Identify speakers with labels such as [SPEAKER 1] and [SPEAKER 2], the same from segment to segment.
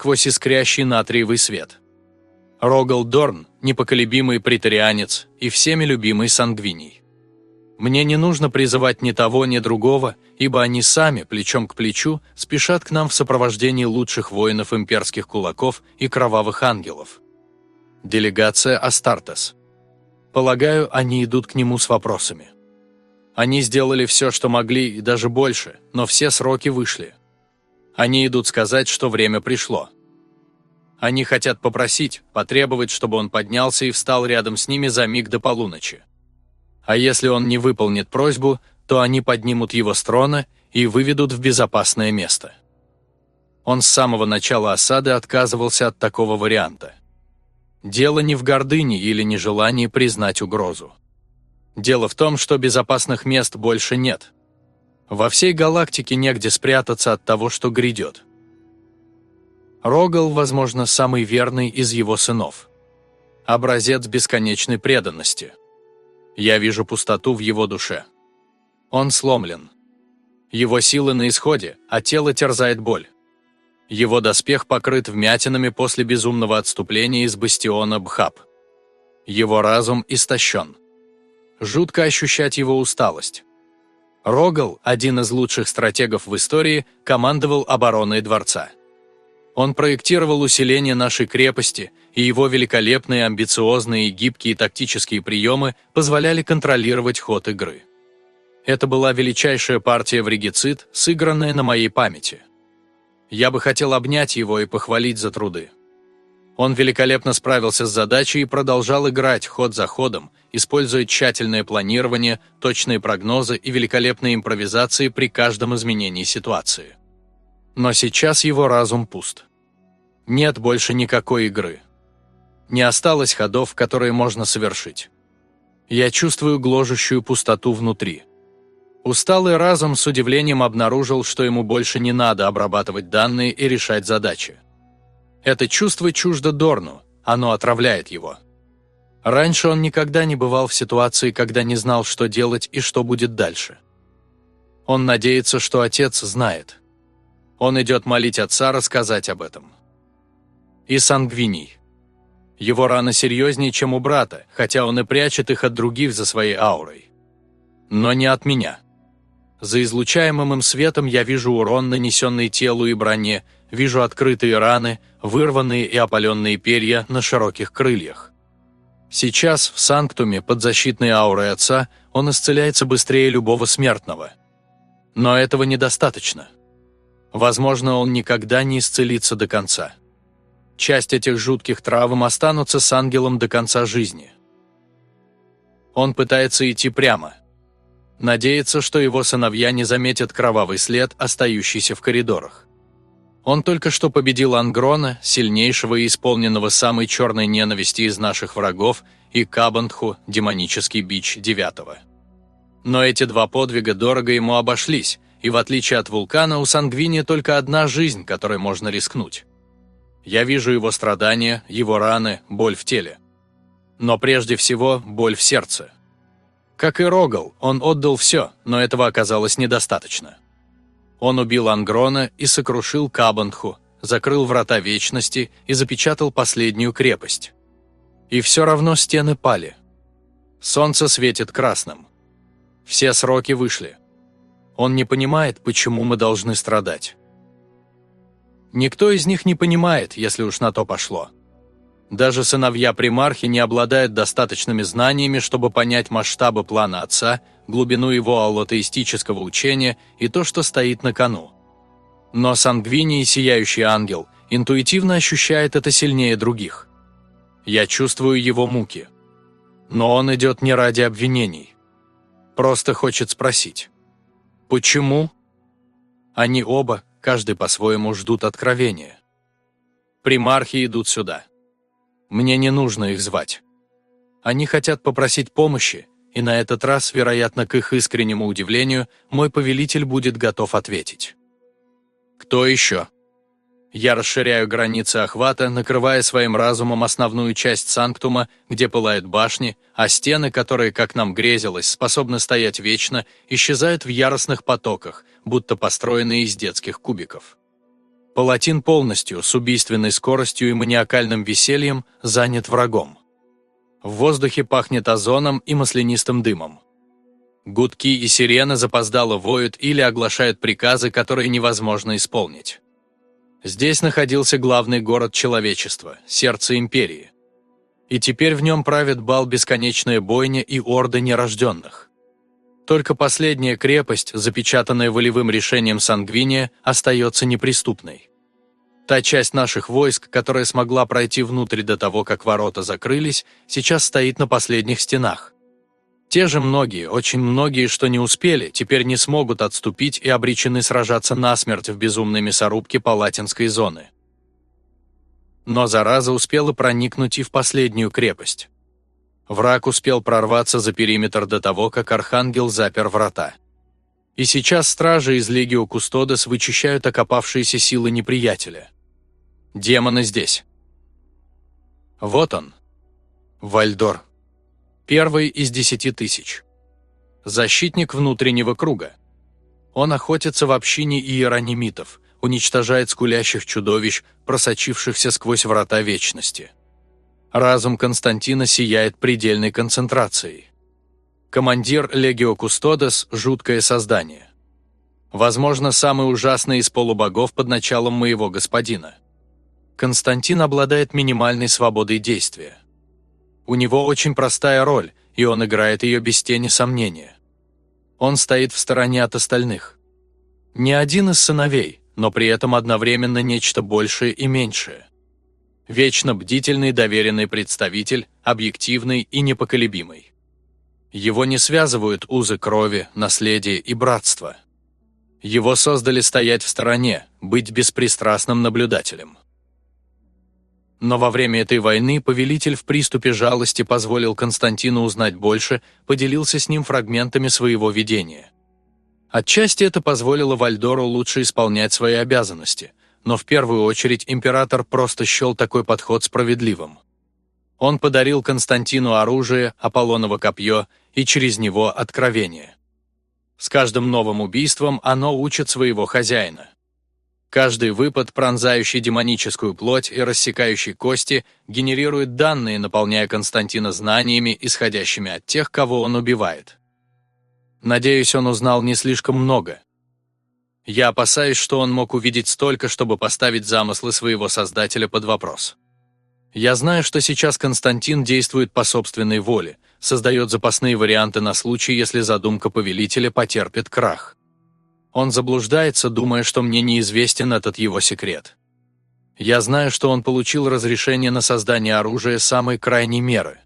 [SPEAKER 1] сквозь искрящий натриевый свет. Рогал Дорн, непоколебимый претарианец и всеми любимый сангвиний. Мне не нужно призывать ни того, ни другого, ибо они сами, плечом к плечу, спешат к нам в сопровождении лучших воинов имперских кулаков и кровавых ангелов. Делегация Астартес. Полагаю, они идут к нему с вопросами. Они сделали все, что могли, и даже больше, но все сроки вышли. Они идут сказать, что время пришло. Они хотят попросить, потребовать, чтобы он поднялся и встал рядом с ними за миг до полуночи. А если он не выполнит просьбу, то они поднимут его с трона и выведут в безопасное место. Он с самого начала осады отказывался от такого варианта. Дело не в гордыне или нежелании признать угрозу. Дело в том, что безопасных мест больше нет. Во всей галактике негде спрятаться от того, что грядет. Рогал, возможно, самый верный из его сынов. Образец бесконечной преданности. Я вижу пустоту в его душе. Он сломлен. Его силы на исходе, а тело терзает боль. Его доспех покрыт вмятинами после безумного отступления из бастиона Бхаб. Его разум истощен. Жутко ощущать его усталость. Рогал, один из лучших стратегов в истории, командовал обороной дворца. Он проектировал усиление нашей крепости, и его великолепные, амбициозные гибкие тактические приемы позволяли контролировать ход игры. Это была величайшая партия в регицид, сыгранная на моей памяти. Я бы хотел обнять его и похвалить за труды. Он великолепно справился с задачей и продолжал играть ход за ходом, используя тщательное планирование, точные прогнозы и великолепные импровизации при каждом изменении ситуации. Но сейчас его разум пуст. Нет больше никакой игры. Не осталось ходов, которые можно совершить. Я чувствую гложущую пустоту внутри. Усталый разум с удивлением обнаружил, что ему больше не надо обрабатывать данные и решать задачи. Это чувство чуждо Дорну, оно отравляет его. Раньше он никогда не бывал в ситуации, когда не знал, что делать и что будет дальше. Он надеется, что отец знает. Он идет молить отца рассказать об этом. И сангвиний. Его раны серьезнее, чем у брата, хотя он и прячет их от других за своей аурой. Но не от меня. За излучаемым им светом я вижу урон, нанесенный телу и броне, вижу открытые раны, вырванные и опаленные перья на широких крыльях. Сейчас в Санктуме под защитной аурой отца он исцеляется быстрее любого смертного. Но этого недостаточно. Возможно, он никогда не исцелится до конца. Часть этих жутких травм останутся с ангелом до конца жизни. Он пытается идти прямо. Надеется, что его сыновья не заметят кровавый след, остающийся в коридорах. Он только что победил Ангрона, сильнейшего и исполненного самой черной ненависти из наших врагов, и Кабантху, демонический бич девятого. Но эти два подвига дорого ему обошлись, и в отличие от вулкана у Сангвини только одна жизнь, которой можно рискнуть. Я вижу его страдания, его раны, боль в теле. Но прежде всего боль в сердце. Как и Рогал, он отдал все, но этого оказалось недостаточно. Он убил Ангрона и сокрушил Кабанху, закрыл врата Вечности и запечатал последнюю крепость. И все равно стены пали. Солнце светит красным. Все сроки вышли. Он не понимает, почему мы должны страдать. Никто из них не понимает, если уж на то пошло. Даже сыновья примархи не обладают достаточными знаниями, чтобы понять масштабы плана отца, глубину его аллотеистического учения и то, что стоит на кону. Но Сангвини, Сияющий Ангел, интуитивно ощущает это сильнее других. Я чувствую его муки. Но он идет не ради обвинений. Просто хочет спросить. Почему? Они оба, каждый по-своему, ждут откровения. Примархи идут сюда. Мне не нужно их звать. Они хотят попросить помощи, и на этот раз, вероятно, к их искреннему удивлению, мой повелитель будет готов ответить. Кто еще? Я расширяю границы охвата, накрывая своим разумом основную часть Санктума, где пылают башни, а стены, которые, как нам грезилось, способны стоять вечно, исчезают в яростных потоках, будто построенные из детских кубиков. Палатин полностью, с убийственной скоростью и маниакальным весельем, занят врагом. В воздухе пахнет озоном и маслянистым дымом. Гудки и сирены запоздало воют или оглашают приказы, которые невозможно исполнить. Здесь находился главный город человечества, сердце империи. И теперь в нем правит бал бесконечная бойня и орды нерожденных. Только последняя крепость, запечатанная волевым решением Сангвиния, остается неприступной. Та часть наших войск, которая смогла пройти внутрь до того, как ворота закрылись, сейчас стоит на последних стенах. Те же многие, очень многие, что не успели, теперь не смогут отступить и обречены сражаться насмерть в безумной мясорубке Палатинской зоны. Но зараза успела проникнуть и в последнюю крепость. Враг успел прорваться за периметр до того, как Архангел запер врата. И сейчас стражи из Легио Кустодес вычищают окопавшиеся силы неприятеля. Демоны здесь. Вот он. Вальдор. Первый из десяти тысяч. Защитник внутреннего круга. Он охотится в общине иеронимитов, уничтожает скулящих чудовищ, просочившихся сквозь врата вечности. Разум Константина сияет предельной концентрацией. Командир Легио Кустодес – жуткое создание. Возможно, самый ужасный из полубогов под началом моего господина. Константин обладает минимальной свободой действия. У него очень простая роль, и он играет ее без тени сомнения. Он стоит в стороне от остальных. Не один из сыновей, но при этом одновременно нечто большее и меньшее. Вечно бдительный доверенный представитель, объективный и непоколебимый. Его не связывают узы крови, наследия и братства. Его создали стоять в стороне, быть беспристрастным наблюдателем. Но во время этой войны повелитель в приступе жалости позволил Константину узнать больше, поделился с ним фрагментами своего видения. Отчасти это позволило Вальдору лучше исполнять свои обязанности, но в первую очередь император просто счел такой подход справедливым. Он подарил Константину оружие, Аполлоново копье и через него откровение. С каждым новым убийством оно учит своего хозяина. Каждый выпад, пронзающий демоническую плоть и рассекающий кости, генерирует данные, наполняя Константина знаниями, исходящими от тех, кого он убивает. Надеюсь, он узнал не слишком много. Я опасаюсь, что он мог увидеть столько, чтобы поставить замыслы своего создателя под вопрос. Я знаю, что сейчас Константин действует по собственной воле, создает запасные варианты на случай, если задумка повелителя потерпит крах. Он заблуждается, думая, что мне неизвестен этот его секрет. Я знаю, что он получил разрешение на создание оружия самой крайней меры.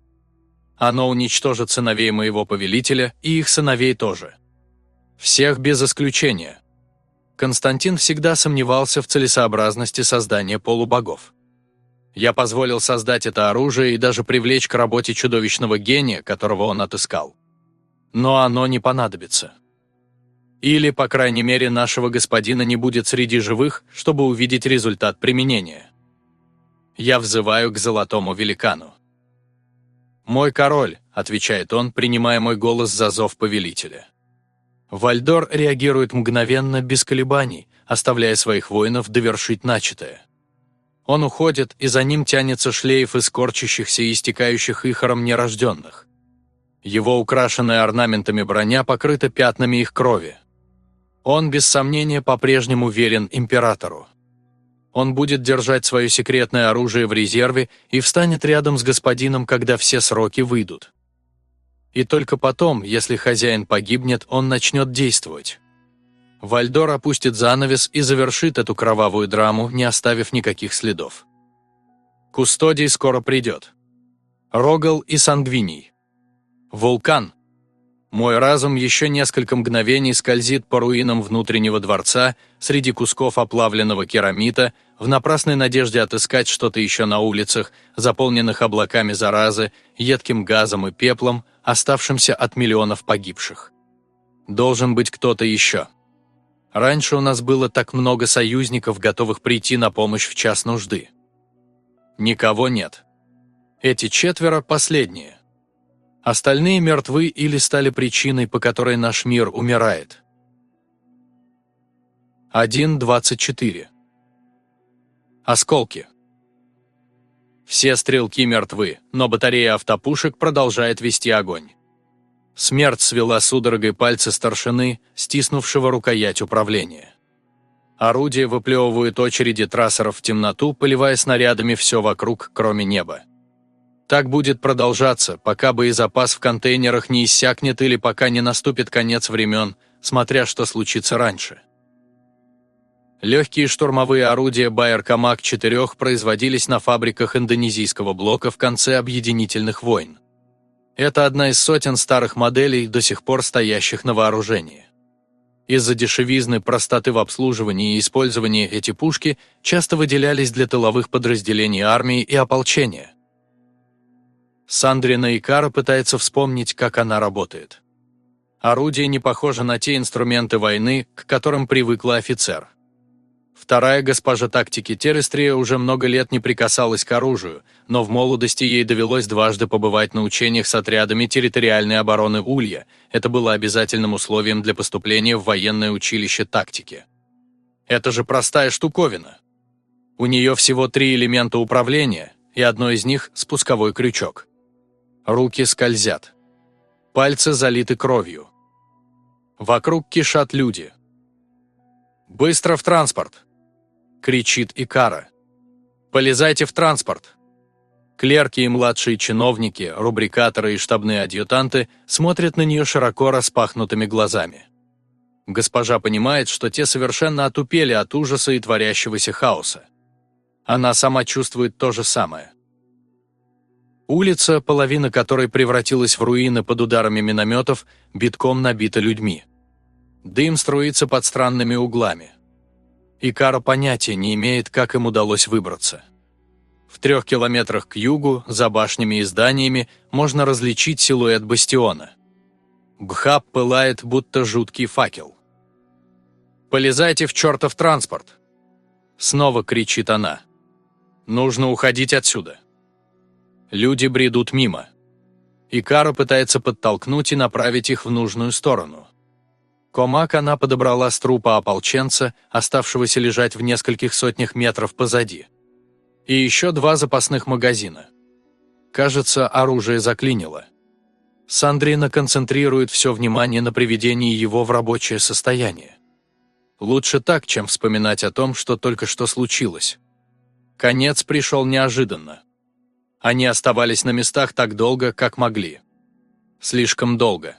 [SPEAKER 1] Оно уничтожит сыновей моего повелителя и их сыновей тоже. Всех без исключения. Константин всегда сомневался в целесообразности создания полубогов. Я позволил создать это оружие и даже привлечь к работе чудовищного гения, которого он отыскал. Но оно не понадобится. Или, по крайней мере, нашего господина не будет среди живых, чтобы увидеть результат применения. Я взываю к золотому великану. «Мой король», — отвечает он, принимая мой голос за зов повелителя. Вальдор реагирует мгновенно, без колебаний, оставляя своих воинов довершить начатое. Он уходит, и за ним тянется шлейф из корчащихся и истекающих ихором нерожденных. Его украшенная орнаментами броня покрыта пятнами их крови. Он, без сомнения, по-прежнему верен императору. Он будет держать свое секретное оружие в резерве и встанет рядом с господином, когда все сроки выйдут. И только потом, если хозяин погибнет, он начнет действовать. Вальдор опустит занавес и завершит эту кровавую драму, не оставив никаких следов. Кустодий скоро придет. Рогал и Сангвиний. Вулкан, мой разум еще несколько мгновений скользит по руинам внутреннего дворца среди кусков оплавленного керамита в напрасной надежде отыскать что-то еще на улицах, заполненных облаками заразы, едким газом и пеплом, оставшимся от миллионов погибших. Должен быть кто-то еще. Раньше у нас было так много союзников, готовых прийти на помощь в час нужды. Никого нет. Эти четверо – последние. Остальные мертвы или стали причиной, по которой наш мир умирает. 1.24. Осколки. Все стрелки мертвы, но батарея автопушек продолжает вести огонь. Смерть свела судорогой пальцы старшины, стиснувшего рукоять управления. Орудия выплевывают очереди трассеров в темноту, поливая снарядами все вокруг, кроме неба. Так будет продолжаться, пока боезапас в контейнерах не иссякнет или пока не наступит конец времен, смотря что случится раньше. Легкие штурмовые орудия Байер-Камак-4 производились на фабриках индонезийского блока в конце объединительных войн. Это одна из сотен старых моделей, до сих пор стоящих на вооружении. Из-за дешевизны, простоты в обслуживании и использовании эти пушки часто выделялись для тыловых подразделений армии и ополчения. Сандрина Икара пытается вспомнить, как она работает. Орудие не похоже на те инструменты войны, к которым привыкла офицер. Вторая госпожа тактики Терестрия уже много лет не прикасалась к оружию, но в молодости ей довелось дважды побывать на учениях с отрядами территориальной обороны Улья. Это было обязательным условием для поступления в военное училище тактики. Это же простая штуковина. У нее всего три элемента управления, и одно из них – спусковой крючок. Руки скользят. Пальцы залиты кровью. Вокруг кишат люди. «Быстро в транспорт!» кричит Икара. «Полезайте в транспорт!» Клерки и младшие чиновники, рубрикаторы и штабные адъютанты смотрят на нее широко распахнутыми глазами. Госпожа понимает, что те совершенно отупели от ужаса и творящегося хаоса. Она сама чувствует то же самое. Улица, половина которой превратилась в руины под ударами минометов, битком набита людьми. Дым струится под странными углами. Икара понятия не имеет, как им удалось выбраться. В трех километрах к югу, за башнями и зданиями, можно различить силуэт бастиона. Бхаб пылает, будто жуткий факел. «Полезайте в чертов транспорт!» Снова кричит она. «Нужно уходить отсюда!» Люди бредут мимо. Икара пытается подтолкнуть и направить их в нужную сторону. Комак она подобрала с трупа ополченца, оставшегося лежать в нескольких сотнях метров позади. И еще два запасных магазина. Кажется, оружие заклинило. Сандрина концентрирует все внимание на приведении его в рабочее состояние. Лучше так, чем вспоминать о том, что только что случилось. Конец пришел неожиданно. Они оставались на местах так долго, как могли. Слишком долго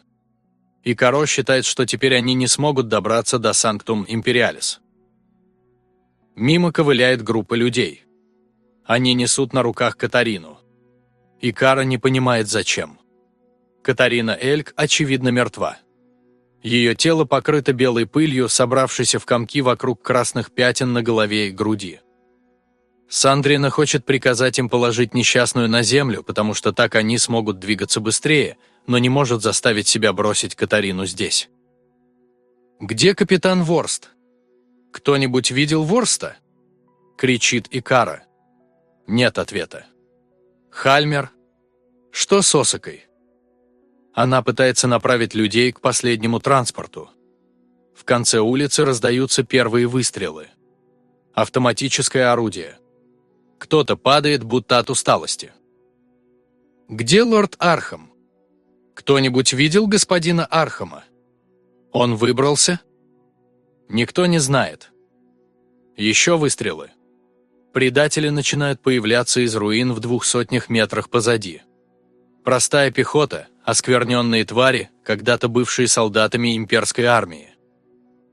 [SPEAKER 1] и Каро считает, что теперь они не смогут добраться до Санктум Империалис. Мимо ковыляет группа людей. Они несут на руках Катарину. И Кара не понимает, зачем. Катарина Эльк, очевидно, мертва. Ее тело покрыто белой пылью, собравшейся в комки вокруг красных пятен на голове и груди. Сандрина хочет приказать им положить несчастную на землю, потому что так они смогут двигаться быстрее – но не может заставить себя бросить Катарину здесь. «Где капитан Ворст? Кто-нибудь видел Ворста?» — кричит Икара. Нет ответа. «Хальмер? Что с Осакой?» Она пытается направить людей к последнему транспорту. В конце улицы раздаются первые выстрелы. Автоматическое орудие. Кто-то падает, будто от усталости. «Где лорд Архам?» Кто-нибудь видел господина Архама? Он выбрался? Никто не знает. Еще выстрелы. Предатели начинают появляться из руин в двух сотнях метрах позади. Простая пехота, оскверненные твари, когда-то бывшие солдатами имперской армии.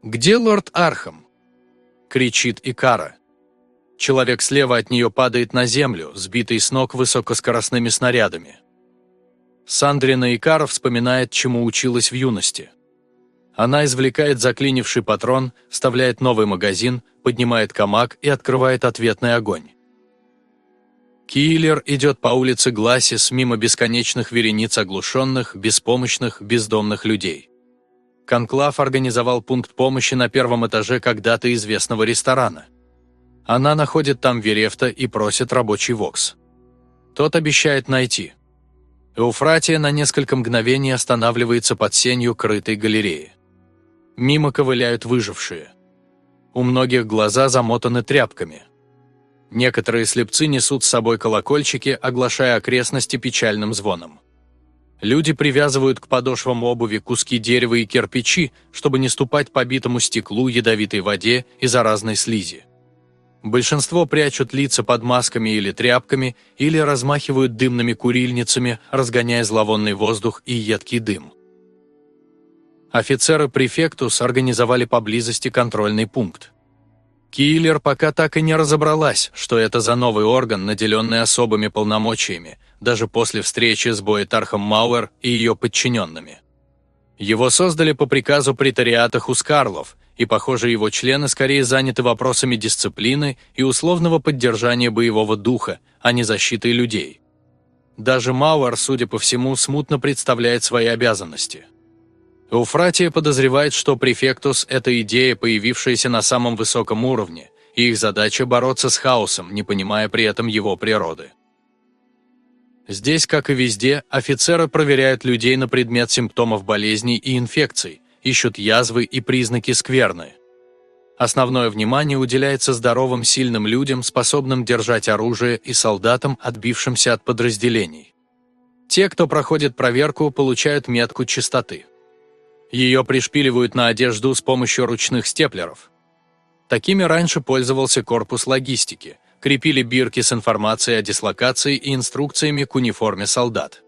[SPEAKER 1] «Где лорд Архам?» — кричит Икара. Человек слева от нее падает на землю, сбитый с ног высокоскоростными снарядами. Сандрина Икара вспоминает, чему училась в юности. Она извлекает заклинивший патрон, вставляет новый магазин, поднимает камак и открывает ответный огонь. Киллер идет по улице Гласис мимо бесконечных верениц оглушенных, беспомощных, бездомных людей. Конклав организовал пункт помощи на первом этаже когда-то известного ресторана. Она находит там Верефта и просит рабочий вокс. Тот обещает найти – Эуфратия на несколько мгновений останавливается под сенью крытой галереи. Мимо ковыляют выжившие. У многих глаза замотаны тряпками. Некоторые слепцы несут с собой колокольчики, оглашая окрестности печальным звоном. Люди привязывают к подошвам обуви куски дерева и кирпичи, чтобы не ступать по битому стеклу, ядовитой воде и заразной слизи. Большинство прячут лица под масками или тряпками, или размахивают дымными курильницами, разгоняя зловонный воздух и едкий дым. Офицеры префектус организовали поблизости контрольный пункт. Киллер пока так и не разобралась, что это за новый орган, наделенный особыми полномочиями, даже после встречи с Боэтархом Мауэр и ее подчиненными. Его создали по приказу претариата Хускарлов, и, похоже, его члены скорее заняты вопросами дисциплины и условного поддержания боевого духа, а не защитой людей. Даже Мауэр, судя по всему, смутно представляет свои обязанности. Эуфратия подозревает, что префектус – это идея, появившаяся на самом высоком уровне, и их задача – бороться с хаосом, не понимая при этом его природы. Здесь, как и везде, офицеры проверяют людей на предмет симптомов болезней и инфекций, ищут язвы и признаки скверны. Основное внимание уделяется здоровым сильным людям, способным держать оружие, и солдатам, отбившимся от подразделений. Те, кто проходит проверку, получают метку чистоты. Ее пришпиливают на одежду с помощью ручных степлеров. Такими раньше пользовался корпус логистики, крепили бирки с информацией о дислокации и инструкциями к униформе солдат.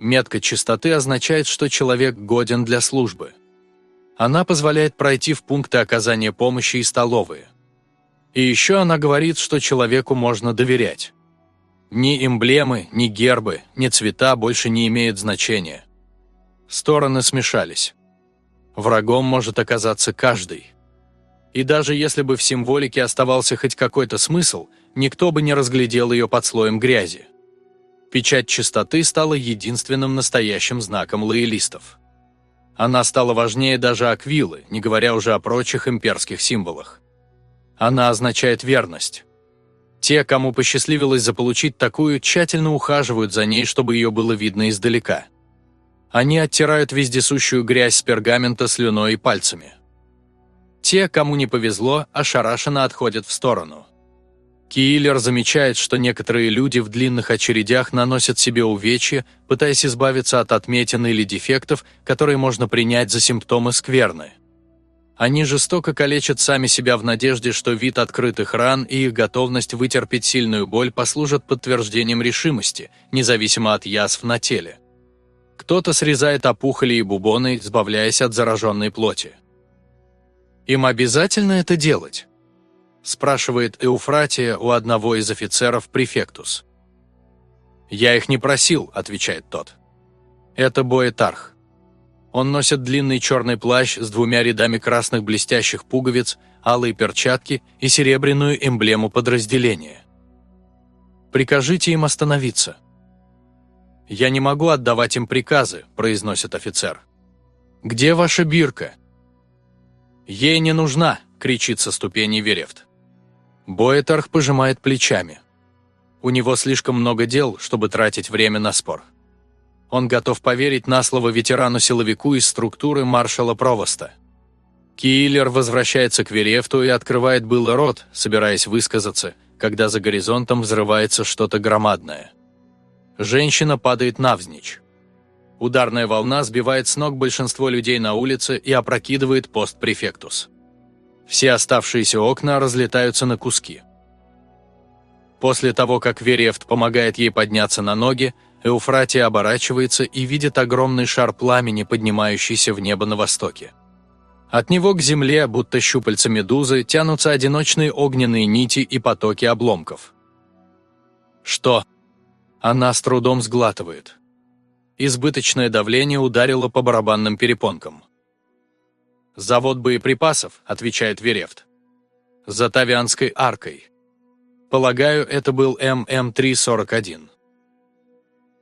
[SPEAKER 1] Метка чистоты означает, что человек годен для службы. Она позволяет пройти в пункты оказания помощи и столовые. И еще она говорит, что человеку можно доверять. Ни эмблемы, ни гербы, ни цвета больше не имеют значения. Стороны смешались. Врагом может оказаться каждый. И даже если бы в символике оставался хоть какой-то смысл, никто бы не разглядел ее под слоем грязи. Печать чистоты стала единственным настоящим знаком лоялистов. Она стала важнее даже аквилы, не говоря уже о прочих имперских символах. Она означает верность. Те, кому посчастливилось заполучить такую, тщательно ухаживают за ней, чтобы ее было видно издалека – они оттирают вездесущую грязь с пергамента слюной и пальцами. Те, кому не повезло, ошарашенно отходят в сторону. Киллер замечает, что некоторые люди в длинных очередях наносят себе увечья, пытаясь избавиться от отметин или дефектов, которые можно принять за симптомы скверны. Они жестоко калечат сами себя в надежде, что вид открытых ран и их готовность вытерпеть сильную боль послужат подтверждением решимости, независимо от язв на теле. Кто-то срезает опухоли и бубоны, избавляясь от зараженной плоти. «Им обязательно это делать?» – спрашивает Эуфратия у одного из офицеров префектус. «Я их не просил», – отвечает тот. «Это Боэтарх. Он носит длинный черный плащ с двумя рядами красных блестящих пуговиц, алые перчатки и серебряную эмблему подразделения. Прикажите им остановиться». «Я не могу отдавать им приказы», – произносит офицер. «Где ваша бирка?» «Ей не нужна», – кричит со ступени Верефт. Боэтарх пожимает плечами. У него слишком много дел, чтобы тратить время на спор. Он готов поверить на слово ветерану-силовику из структуры маршала Провоста. Киллер возвращается к Верефту и открывает было рот, собираясь высказаться, когда за горизонтом взрывается что-то громадное. Женщина падает навзничь. Ударная волна сбивает с ног большинство людей на улице и опрокидывает пост префектус. Все оставшиеся окна разлетаются на куски. После того, как Верефт помогает ей подняться на ноги, Эуфратия оборачивается и видит огромный шар пламени, поднимающийся в небо на востоке. От него к земле, будто щупальца медузы, тянутся одиночные огненные нити и потоки обломков. «Что?» Она с трудом сглатывает. Избыточное давление ударило по барабанным перепонкам. «Завод боеприпасов», — отвечает Верефт. «За Тавианской аркой. Полагаю, это был ММ-341».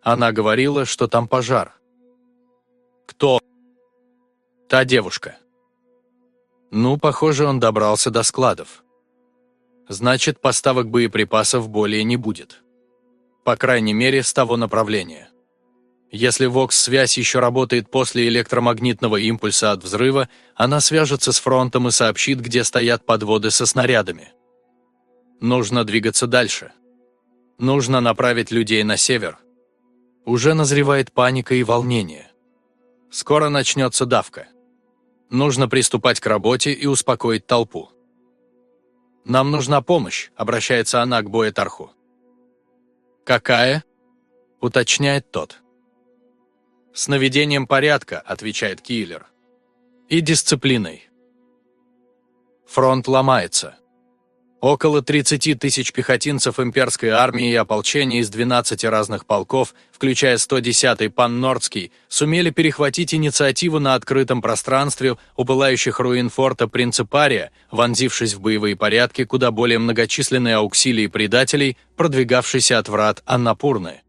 [SPEAKER 1] Она говорила, что там пожар. «Кто?» «Та девушка». Ну, похоже, он добрался до складов. Значит, поставок боеприпасов более не будет по крайней мере, с того направления. Если ВОКС-связь еще работает после электромагнитного импульса от взрыва, она свяжется с фронтом и сообщит, где стоят подводы со снарядами. Нужно двигаться дальше. Нужно направить людей на север. Уже назревает паника и волнение. Скоро начнется давка. Нужно приступать к работе и успокоить толпу. «Нам нужна помощь», — обращается она к Боэтарху. «Какая?» — уточняет тот. «С наведением порядка», — отвечает Киллер. «И дисциплиной». Фронт ломается. Около 30 тысяч пехотинцев имперской армии и ополчения из 12 разных полков, включая 110-й Паннордский, сумели перехватить инициативу на открытом пространстве у пылающих руин форта Принципария, вонзившись в боевые порядки куда более многочисленные ауксилии предателей, продвигавшиеся от врат Аннапурны.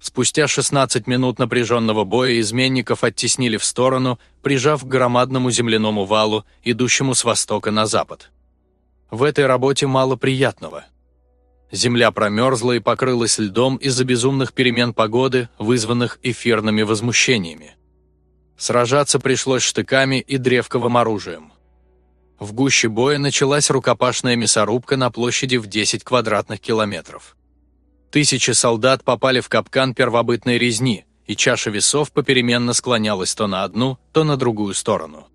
[SPEAKER 1] Спустя 16 минут напряженного боя изменников оттеснили в сторону, прижав к громадному земляному валу, идущему с востока на запад. В этой работе мало приятного. Земля промерзла и покрылась льдом из-за безумных перемен погоды, вызванных эфирными возмущениями. Сражаться пришлось штыками и древковым оружием. В гуще боя началась рукопашная мясорубка на площади в 10 квадратных километров. Тысячи солдат попали в капкан первобытной резни, и чаша весов попеременно склонялась то на одну, то на другую сторону.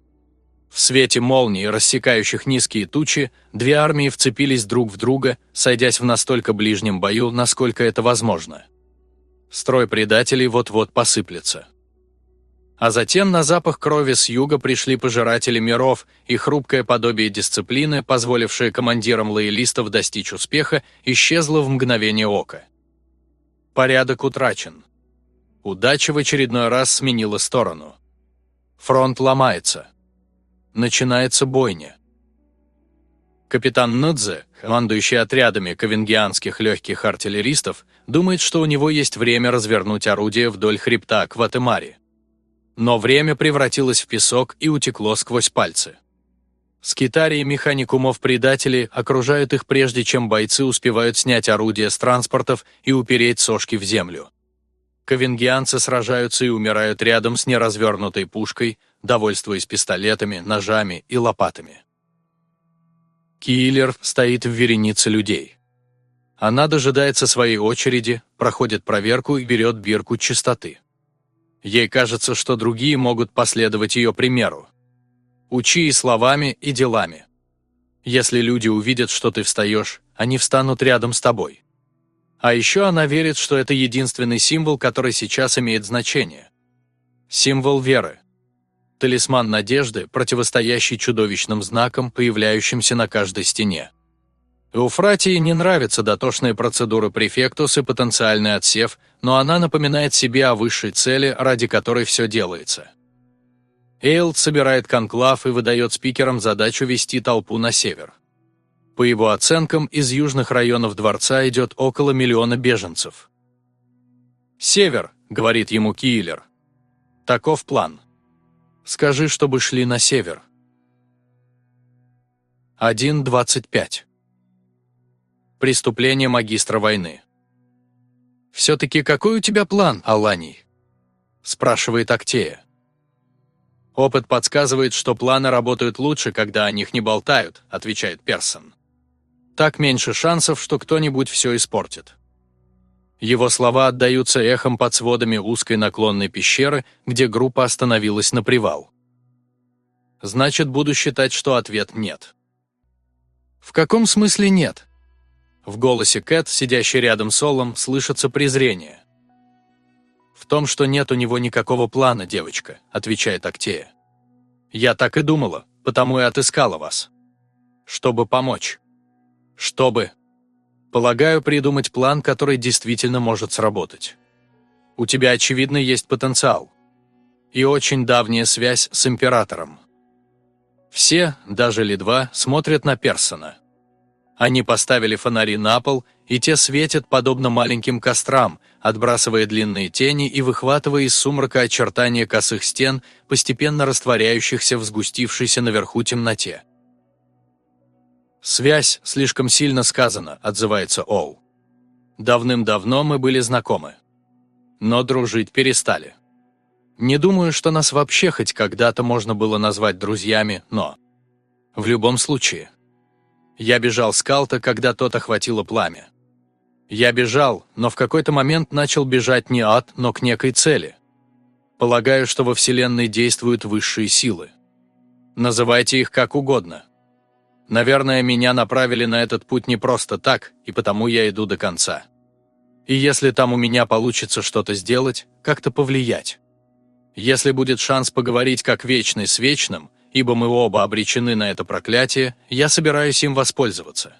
[SPEAKER 1] В свете молний, рассекающих низкие тучи, две армии вцепились друг в друга, сойдясь в настолько ближнем бою, насколько это возможно. Строй предателей вот-вот посыплется. А затем на запах крови с юга пришли пожиратели миров, и хрупкое подобие дисциплины, позволившее командирам лоялистов достичь успеха, исчезло в мгновение ока. Порядок утрачен. Удача в очередной раз сменила сторону. Фронт ломается начинается бойня. Капитан Нудзе, командующий отрядами ковенгианских легких артиллеристов, думает, что у него есть время развернуть орудие вдоль хребта Кватемари. Но время превратилось в песок и утекло сквозь пальцы. Скитарии механикумов-предатели окружают их прежде, чем бойцы успевают снять орудия с транспортов и упереть сошки в землю. Ковенгианцы сражаются и умирают рядом с неразвернутой пушкой, довольствуясь пистолетами, ножами и лопатами. Киллер стоит в веренице людей. Она дожидается своей очереди, проходит проверку и берет бирку чистоты. Ей кажется, что другие могут последовать ее примеру. Учи и словами, и делами. Если люди увидят, что ты встаешь, они встанут рядом с тобой. А еще она верит, что это единственный символ, который сейчас имеет значение. Символ веры талисман надежды, противостоящий чудовищным знакам, появляющимся на каждой стене. Эуфратии не нравятся дотошные процедуры префектус и потенциальный отсев, но она напоминает себе о высшей цели, ради которой все делается. Эйлд собирает конклав и выдает спикерам задачу вести толпу на север. По его оценкам, из южных районов дворца идет около миллиона беженцев. «Север», — говорит ему Киллер. Таков план. Скажи, чтобы шли на север. 1.25. Преступление магистра войны. «Все-таки какой у тебя план, Аланий?» – спрашивает Актея. «Опыт подсказывает, что планы работают лучше, когда о них не болтают», – отвечает Персон. «Так меньше шансов, что кто-нибудь все испортит». Его слова отдаются эхом под сводами узкой наклонной пещеры, где группа остановилась на привал. Значит, буду считать, что ответ нет. В каком смысле нет? В голосе Кэт, сидящей рядом с Олом, слышится презрение. «В том, что нет у него никакого плана, девочка», — отвечает Актея. «Я так и думала, потому и отыскала вас. Чтобы помочь. Чтобы...» Полагаю, придумать план, который действительно может сработать. У тебя, очевидно, есть потенциал. И очень давняя связь с императором. Все, даже Лидва, смотрят на Персона. Они поставили фонари на пол, и те светят подобно маленьким кострам, отбрасывая длинные тени и выхватывая из сумрака очертания косых стен, постепенно растворяющихся в сгустившейся наверху темноте. «Связь слишком сильно сказана», — отзывается Оу. «Давным-давно мы были знакомы. Но дружить перестали. Не думаю, что нас вообще хоть когда-то можно было назвать друзьями, но... В любом случае. Я бежал с Калта, когда тот охватило пламя. Я бежал, но в какой-то момент начал бежать не от, но к некой цели. Полагаю, что во Вселенной действуют высшие силы. Называйте их как угодно. Наверное, меня направили на этот путь не просто так, и потому я иду до конца. И если там у меня получится что-то сделать, как-то повлиять. Если будет шанс поговорить как вечный с вечным, ибо мы оба обречены на это проклятие, я собираюсь им воспользоваться.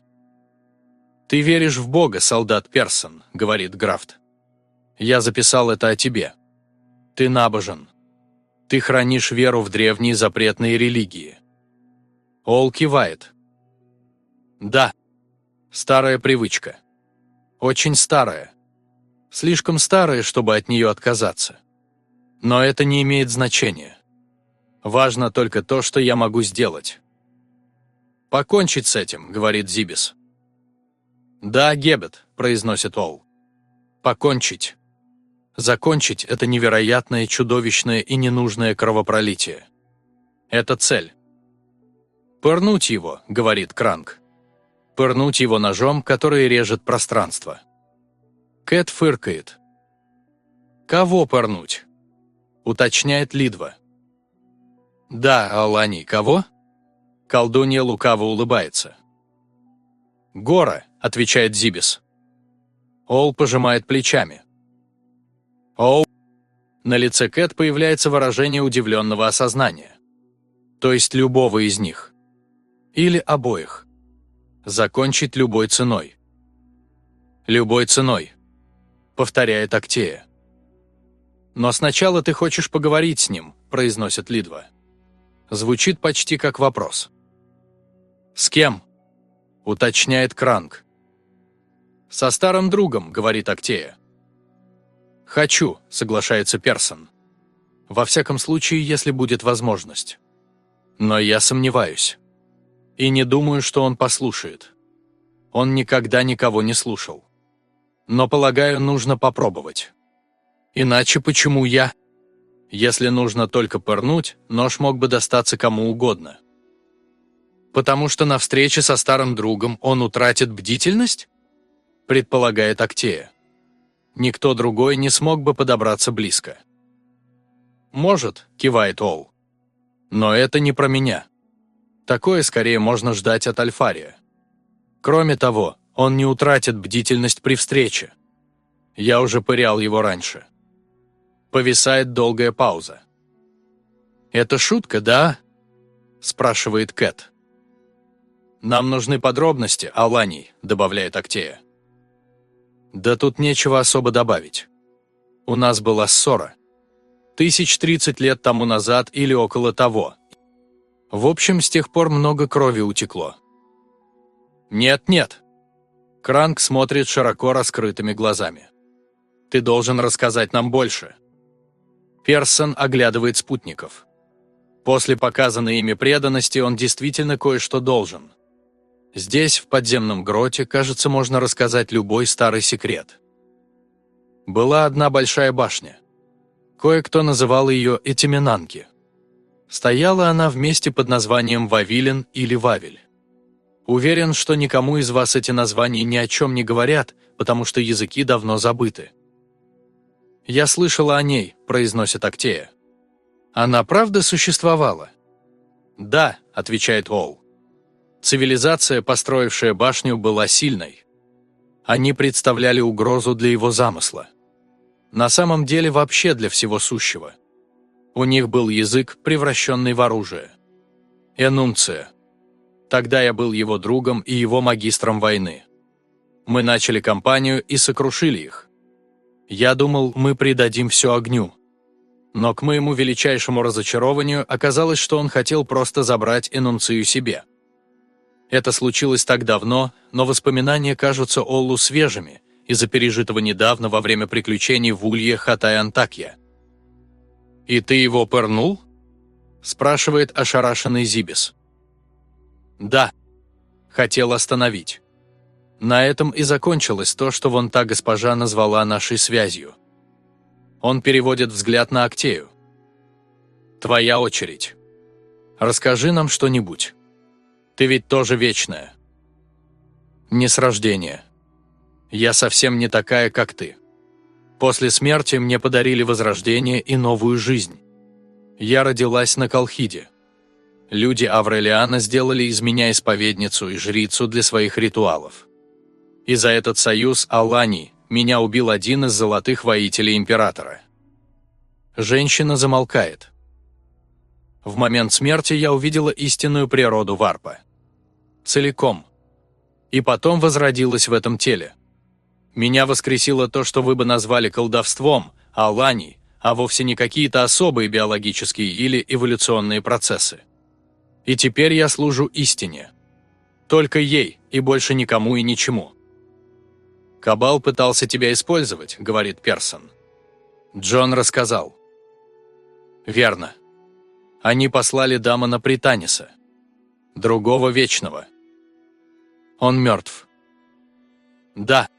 [SPEAKER 1] «Ты веришь в Бога, солдат Персон», — говорит Графт. «Я записал это о тебе. Ты набожен. Ты хранишь веру в древние запретные религии». Ол кивает. «Да. Старая привычка. Очень старая. Слишком старая, чтобы от нее отказаться. Но это не имеет значения. Важно только то, что я могу сделать. «Покончить с этим», — говорит Зибис. «Да, Гебет», — произносит Ол. «Покончить. Закончить — это невероятное, чудовищное и ненужное кровопролитие. Это цель». «Пырнуть его», — говорит Кранк. «Пырнуть его ножом, который режет пространство». Кэт фыркает. «Кого пырнуть?» — уточняет Лидва. «Да, Алани, кого?» Колдунья лукаво улыбается. «Гора», — отвечает Зибис. Ол пожимает плечами. «Оу». На лице Кэт появляется выражение удивленного осознания. То есть любого из них. Или обоих. Закончить любой ценой. Любой ценой. Повторяет Актея. «Но сначала ты хочешь поговорить с ним», – произносит Лидва. Звучит почти как вопрос. «С кем?» – уточняет Кранк. «Со старым другом», – говорит Актея. «Хочу», – соглашается Персон. «Во всяком случае, если будет возможность. Но я сомневаюсь. И не думаю, что он послушает. Он никогда никого не слушал. Но, полагаю, нужно попробовать». Иначе почему я? Если нужно только пырнуть, нож мог бы достаться кому угодно. Потому что на встрече со старым другом он утратит бдительность? Предполагает Актея. Никто другой не смог бы подобраться близко. «Может», — кивает Ол. «Но это не про меня. Такое скорее можно ждать от Альфария. Кроме того, он не утратит бдительность при встрече. Я уже пырял его раньше. Повисает долгая пауза. «Это шутка, да?» – спрашивает Кэт. «Нам нужны подробности, Аланий», – добавляет Актея. «Да тут нечего особо добавить. У нас была ссора. Тысяч тридцать лет тому назад или около того. В общем, с тех пор много крови утекло». «Нет-нет». Кранк смотрит широко раскрытыми глазами. «Ты должен рассказать нам больше». Персон оглядывает спутников. После показанной ими преданности он действительно кое-что должен. Здесь, в подземном гроте, кажется, можно рассказать любой старый секрет. Была одна большая башня. Кое-кто называл ее Этиминанки. Стояла она вместе под названием Вавилен или Вавель. Уверен, что никому из вас эти названия ни о чем не говорят, потому что языки давно забыты. «Я слышала о ней», – произносит Актея. «Она правда существовала?» «Да», – отвечает Ол. Цивилизация, построившая башню, была сильной. Они представляли угрозу для его замысла. На самом деле вообще для всего сущего. У них был язык, превращенный в оружие. Энунция. Тогда я был его другом и его магистром войны. Мы начали кампанию и сокрушили их. Я думал, мы придадим все огню. Но к моему величайшему разочарованию оказалось, что он хотел просто забрать энунцию себе. Это случилось так давно, но воспоминания кажутся Оллу свежими из-за пережитого недавно во время приключений в Улье Хатай-Антакья. «И ты его пырнул?» – спрашивает ошарашенный Зибис. «Да. Хотел остановить». На этом и закончилось то, что вон та госпожа назвала нашей связью. Он переводит взгляд на Актею. «Твоя очередь. Расскажи нам что-нибудь. Ты ведь тоже вечная. Не с рождения. Я совсем не такая, как ты. После смерти мне подарили возрождение и новую жизнь. Я родилась на Колхиде. Люди Аврелиана сделали из меня исповедницу и жрицу для своих ритуалов. И за этот союз Алани меня убил один из золотых воителей Императора. Женщина замолкает. В момент смерти я увидела истинную природу Варпа. Целиком. И потом возродилась в этом теле. Меня воскресило то, что вы бы назвали колдовством, Алани, а вовсе не какие-то особые биологические или эволюционные процессы. И теперь я служу истине. Только ей, и больше никому и ничему. «Кабал пытался тебя использовать», — говорит Персон. Джон рассказал. «Верно. Они послали Дамона Пританиса. Другого Вечного. Он мертв. Да.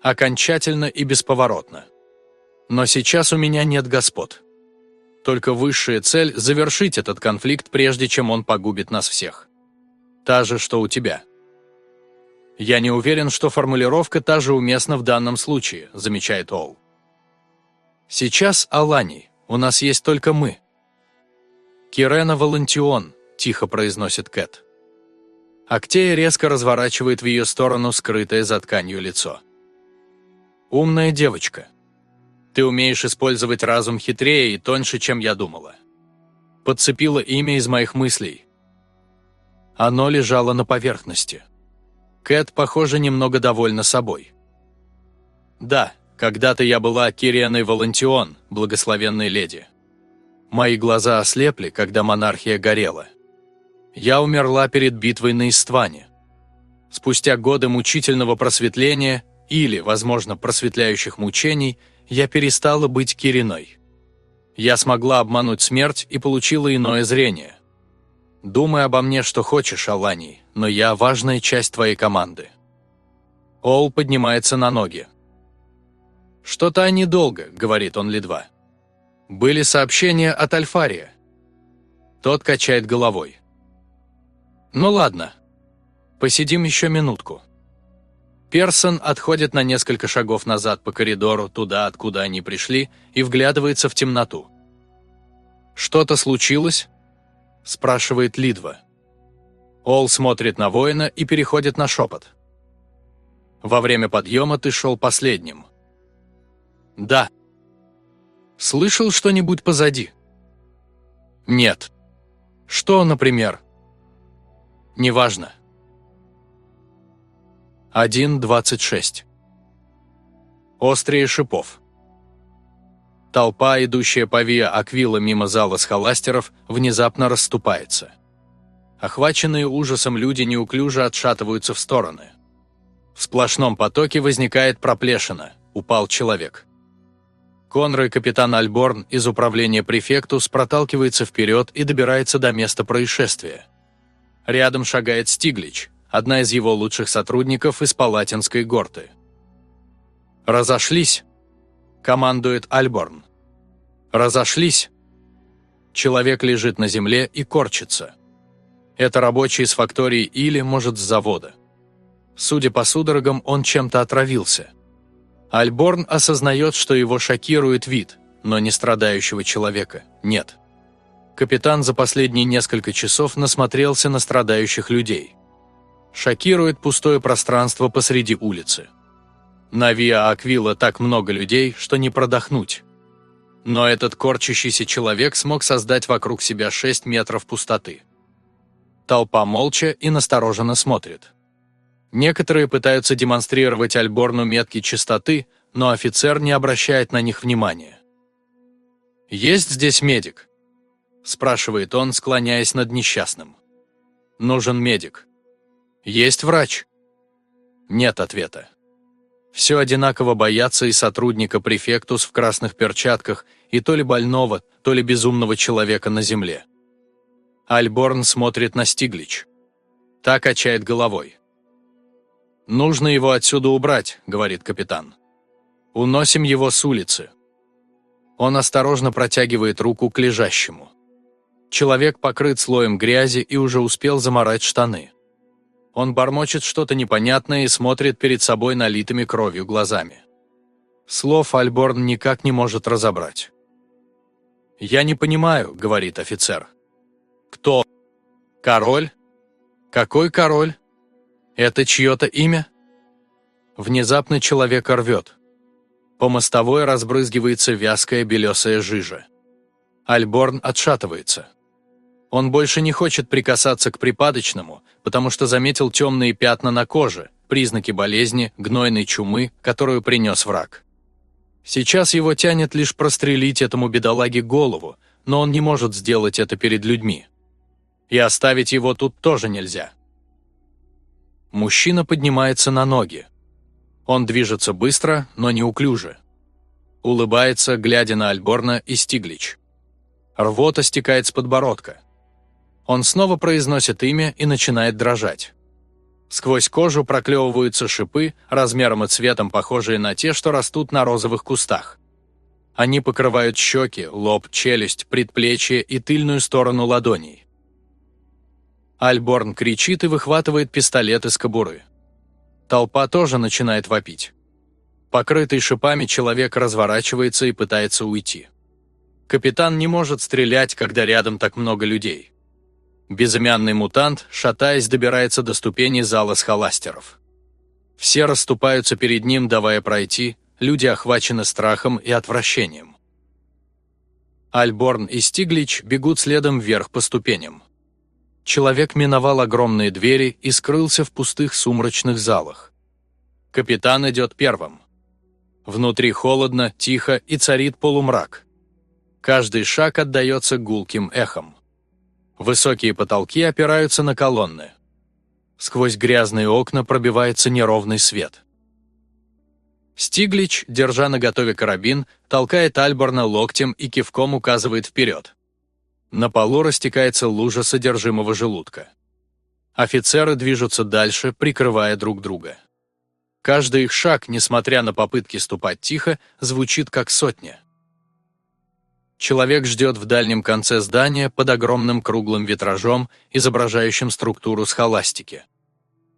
[SPEAKER 1] Окончательно и бесповоротно. Но сейчас у меня нет господ. Только высшая цель – завершить этот конфликт, прежде чем он погубит нас всех. Та же, что у тебя. Я не уверен, что формулировка та же уместна в данном случае, замечает Ол. Сейчас, Алани, у нас есть только мы. Кирена Волантион, тихо произносит Кэт. Актея резко разворачивает в ее сторону скрытое за тканью лицо. «Умная девочка», ты умеешь использовать разум хитрее и тоньше, чем я думала. Подцепила имя из моих мыслей. Оно лежало на поверхности. Кэт, похоже, немного довольна собой. Да, когда-то я была Кирианой Волантион, благословенной леди. Мои глаза ослепли, когда монархия горела. Я умерла перед битвой на Истване. Спустя годы мучительного просветления или, возможно, просветляющих мучений – я перестала быть Кириной. Я смогла обмануть смерть и получила иное зрение. Думай обо мне, что хочешь, Алани, но я важная часть твоей команды. Ол поднимается на ноги. «Что-то они долго», — говорит он Лидва. «Были сообщения от Альфария». Тот качает головой. «Ну ладно. Посидим еще минутку». Персон отходит на несколько шагов назад по коридору, туда, откуда они пришли, и вглядывается в темноту. «Что-то случилось?» – спрашивает Лидва. Ол смотрит на воина и переходит на шепот. «Во время подъема ты шел последним». «Да». «Слышал что-нибудь позади?» «Нет». «Что, например?» «Неважно». 1.26. Острые шипов. Толпа, идущая по Виа Аквила мимо зала схоластеров, внезапно расступается. Охваченные ужасом люди неуклюже отшатываются в стороны. В сплошном потоке возникает проплешина, упал человек. Конрой капитан Альборн из управления префектус проталкивается вперед и добирается до места происшествия. Рядом шагает Стиглич, одна из его лучших сотрудников из Палатинской горты. «Разошлись!» – командует Альборн. «Разошлись!» Человек лежит на земле и корчится. Это рабочий из фактории или, может, с завода. Судя по судорогам, он чем-то отравился. Альборн осознает, что его шокирует вид, но не страдающего человека нет. Капитан за последние несколько часов насмотрелся на страдающих людей шокирует пустое пространство посреди улицы. На Виа Аквила так много людей, что не продохнуть. Но этот корчащийся человек смог создать вокруг себя 6 метров пустоты. Толпа молча и настороженно смотрит. Некоторые пытаются демонстрировать Альборну метки чистоты, но офицер не обращает на них внимания. «Есть здесь медик?» – спрашивает он, склоняясь над несчастным. «Нужен медик». «Есть врач?» Нет ответа. Все одинаково боятся и сотрудника префектус в красных перчатках, и то ли больного, то ли безумного человека на земле. Альборн смотрит на Стиглич. Так качает головой. «Нужно его отсюда убрать», — говорит капитан. «Уносим его с улицы». Он осторожно протягивает руку к лежащему. Человек покрыт слоем грязи и уже успел заморать штаны. Он бормочет что-то непонятное и смотрит перед собой налитыми кровью глазами. Слов Альборн никак не может разобрать. «Я не понимаю», — говорит офицер. «Кто? Король? Какой король? Это чье-то имя?» Внезапно человека рвет. По мостовой разбрызгивается вязкая белесая жижа. Альборн отшатывается. Он больше не хочет прикасаться к припадочному, потому что заметил темные пятна на коже, признаки болезни, гнойной чумы, которую принес враг. Сейчас его тянет лишь прострелить этому бедолаге голову, но он не может сделать это перед людьми. И оставить его тут тоже нельзя. Мужчина поднимается на ноги. Он движется быстро, но неуклюже. Улыбается, глядя на Альборна и Стиглич. Рвота стекает с подбородка. Он снова произносит имя и начинает дрожать. Сквозь кожу проклевываются шипы, размером и цветом похожие на те, что растут на розовых кустах. Они покрывают щеки, лоб, челюсть, предплечье и тыльную сторону ладоней. Альборн кричит и выхватывает пистолет из кобуры. Толпа тоже начинает вопить. Покрытый шипами человек разворачивается и пытается уйти. Капитан не может стрелять, когда рядом так много людей. Безымянный мутант, шатаясь, добирается до ступени зала схоластеров. Все расступаются перед ним, давая пройти, люди охвачены страхом и отвращением. Альборн и Стиглич бегут следом вверх по ступеням. Человек миновал огромные двери и скрылся в пустых сумрачных залах. Капитан идет первым. Внутри холодно, тихо и царит полумрак. Каждый шаг отдается гулким эхом. Высокие потолки опираются на колонны. Сквозь грязные окна пробивается неровный свет. Стиглич, держа наготове карабин, толкает Альборна локтем и кивком указывает вперед. На полу растекается лужа содержимого желудка. Офицеры движутся дальше, прикрывая друг друга. Каждый их шаг, несмотря на попытки ступать тихо, звучит как сотня. Человек ждет в дальнем конце здания под огромным круглым витражом, изображающим структуру схоластики.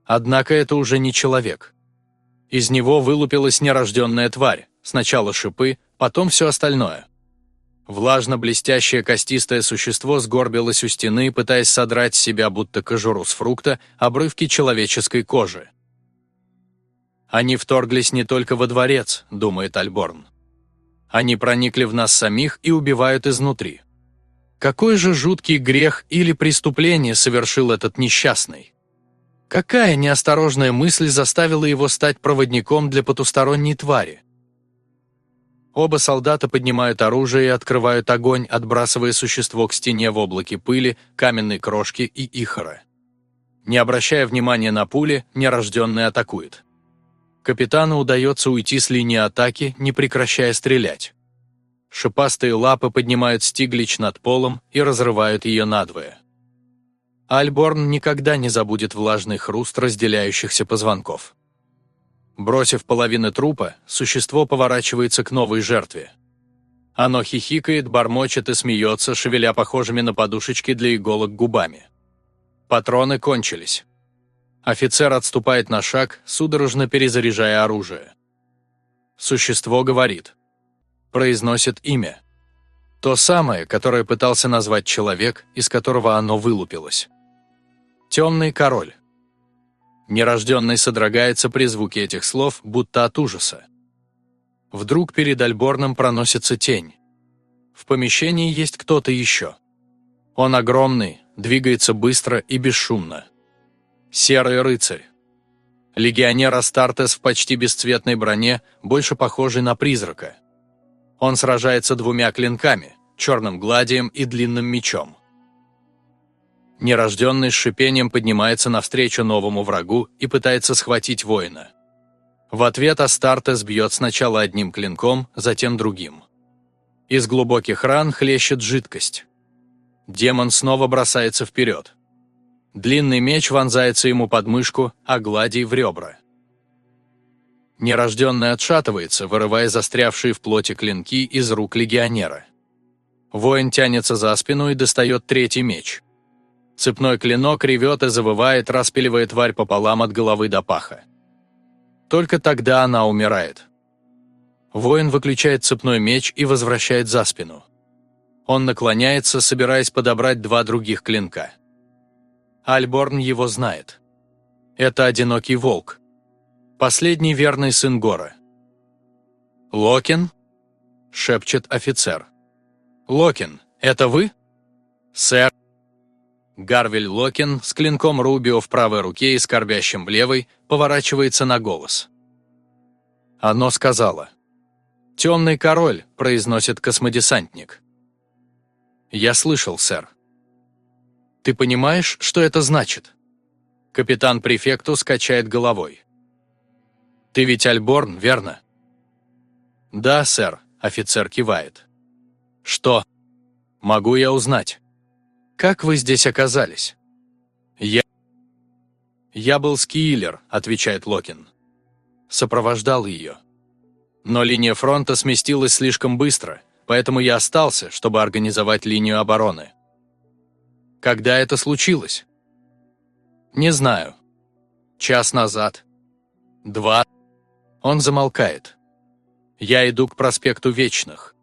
[SPEAKER 1] Однако это уже не человек. Из него вылупилась нерожденная тварь, сначала шипы, потом все остальное. Влажно-блестящее костистое существо сгорбилось у стены, пытаясь содрать с себя будто кожуру с фрукта, обрывки человеческой кожи. «Они вторглись не только во дворец», — думает Альборн. «Они проникли в нас самих и убивают изнутри. Какой же жуткий грех или преступление совершил этот несчастный? Какая неосторожная мысль заставила его стать проводником для потусторонней твари? Оба солдата поднимают оружие и открывают огонь, отбрасывая существо к стене в облаке пыли, каменной крошки и ихора. Не обращая внимания на пули, нерожденный атакует. Капитану удается уйти с линии атаки, не прекращая стрелять. Шипастые лапы поднимают стиглич над полом и разрывают ее надвое. Альборн никогда не забудет влажный хруст разделяющихся позвонков. Бросив половины трупа, существо поворачивается к новой жертве. Оно хихикает, бормочет и смеется, шевеля похожими на подушечки для иголок губами. Патроны кончились. Офицер отступает на шаг, судорожно перезаряжая оружие. Существо говорит. Произносит имя. То самое, которое пытался назвать человек, из которого оно вылупилось. Темный король. Нерожденный содрогается при звуке этих слов, будто от ужаса. Вдруг перед Альборном проносится тень. В помещении есть кто-то еще. Он огромный, двигается быстро и бесшумно. Серый рыцарь. Легионер Астартес в почти бесцветной броне, больше похожий на призрака. Он сражается двумя клинками, черным гладием и длинным мечом. Нерожденный с шипением поднимается навстречу новому врагу и пытается схватить воина. В ответ Астартес бьет сначала одним клинком, затем другим. Из глубоких ран хлещет жидкость. Демон снова бросается вперед. Длинный меч вонзается ему под мышку, а гладий в ребра. Нерожденный отшатывается, вырывая застрявшие в плоти клинки из рук легионера. Воин тянется за спину и достает третий меч – Цепной клинок ревет и завывает, распиливая тварь пополам от головы до паха. Только тогда она умирает. Воин выключает цепной меч и возвращает за спину. Он наклоняется, собираясь подобрать два других клинка. Альборн его знает. Это одинокий волк. Последний верный сын Гора. «Локин?» – шепчет офицер. «Локин, это вы?» «Сэр». Гарвель Локин с клинком Рубио в правой руке и скорбящим в левой поворачивается на голос. Оно сказала. «Темный король», – произносит космодесантник. «Я слышал, сэр». «Ты понимаешь, что это значит?» Капитан префекту скачает головой. «Ты ведь Альборн, верно?» «Да, сэр», – офицер кивает. «Что? Могу я узнать?» «Как вы здесь оказались?» «Я...» «Я был скииллер», — отвечает Локин. Сопровождал ее. Но линия фронта сместилась слишком быстро, поэтому я остался, чтобы организовать линию обороны. Когда это случилось? Не знаю. Час назад. Два. Он замолкает. Я иду к проспекту Вечных.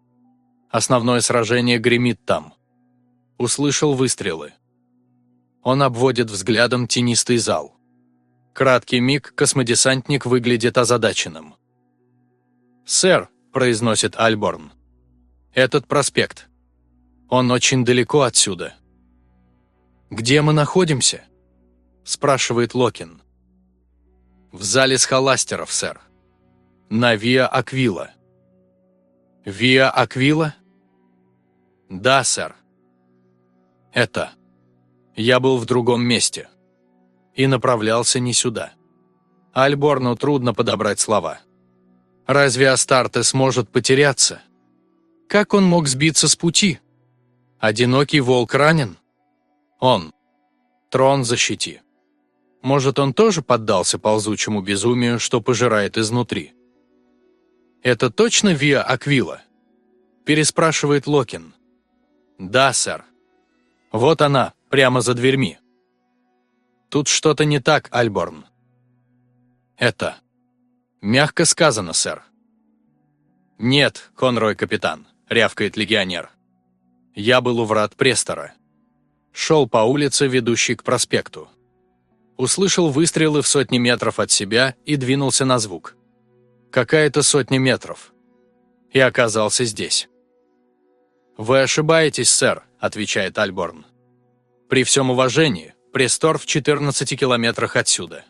[SPEAKER 1] Основное сражение гремит там. Услышал выстрелы. Он обводит взглядом тенистый зал. Краткий миг космодесантник выглядит озадаченным. «Сэр», — произносит Альборн, — «этот проспект. Он очень далеко отсюда». «Где мы находимся?» — спрашивает Локин. «В зале схоластеров, сэр. На Виа Аквила». «Виа Аквила?» «Да, сэр», это. Я был в другом месте. И направлялся не сюда. Альборну трудно подобрать слова. Разве Астарте сможет потеряться? Как он мог сбиться с пути? Одинокий волк ранен? Он. Трон защити. Может, он тоже поддался ползучему безумию, что пожирает изнутри? «Это точно Виа Аквила?» Переспрашивает Локин. «Да, сэр», вот она, прямо за дверьми. Тут что-то не так, Альборн. Это. Мягко сказано, сэр. Нет, Конрой капитан, рявкает легионер. Я был у врат Престора. Шел по улице, ведущей к проспекту. Услышал выстрелы в сотни метров от себя и двинулся на звук. Какая-то сотня метров. И оказался здесь. «Вы ошибаетесь, сэр», – отвечает Альборн. «При всем уважении, Престор в 14 километрах отсюда.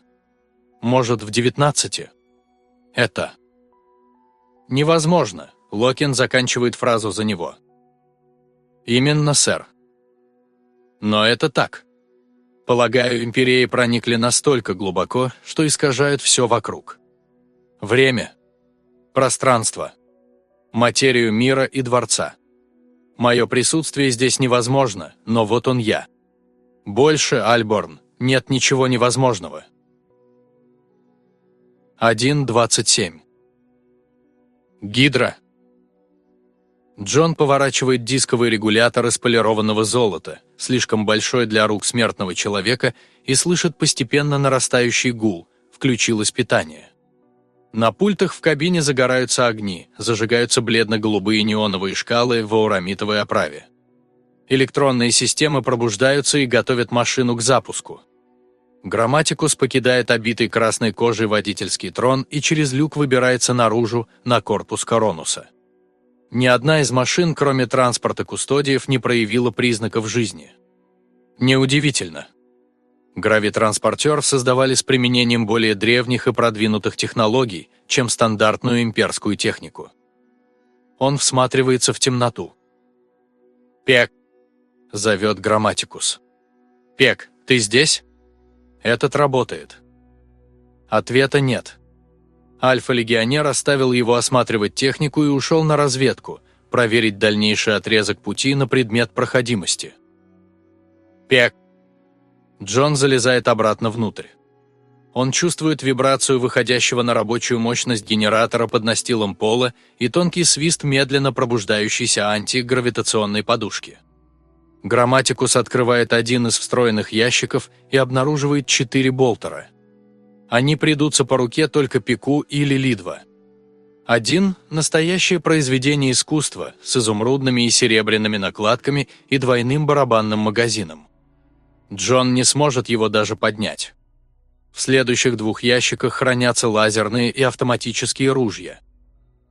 [SPEAKER 1] Может, в 19? Это...» «Невозможно», – Локин заканчивает фразу за него. «Именно, сэр». «Но это так. Полагаю, империи проникли настолько глубоко, что искажают все вокруг. Время, пространство, материю мира и дворца». Мое присутствие здесь невозможно, но вот он я. Больше, Альборн, нет ничего невозможного. 1.27 Гидра. Джон поворачивает дисковый регулятор из полированного золота, слишком большой для рук смертного человека, и слышит постепенно нарастающий гул. Включилось питание. На пультах в кабине загораются огни, зажигаются бледно-голубые неоновые шкалы в аурамитовой оправе. Электронные системы пробуждаются и готовят машину к запуску. Грамматикус покидает обитый красной кожей водительский трон и через люк выбирается наружу, на корпус Коронуса. Ни одна из машин, кроме транспорта кустодиев, не проявила признаков жизни. Неудивительно. Гравитранспортер создавали с применением более древних и продвинутых технологий, чем стандартную имперскую технику. Он всматривается в темноту. «Пек!» – зовет Грамматикус. «Пек, ты здесь?» «Этот работает». Ответа нет. Альфа-легионер оставил его осматривать технику и ушел на разведку, проверить дальнейший отрезок пути на предмет проходимости. «Пек!» Джон залезает обратно внутрь. Он чувствует вибрацию выходящего на рабочую мощность генератора под настилом пола и тонкий свист медленно пробуждающейся антигравитационной подушки. Грамматикус открывает один из встроенных ящиков и обнаруживает четыре болтера. Они придутся по руке только Пику или Лидва. Один – настоящее произведение искусства с изумрудными и серебряными накладками и двойным барабанным магазином. Джон не сможет его даже поднять. В следующих двух ящиках хранятся лазерные и автоматические ружья.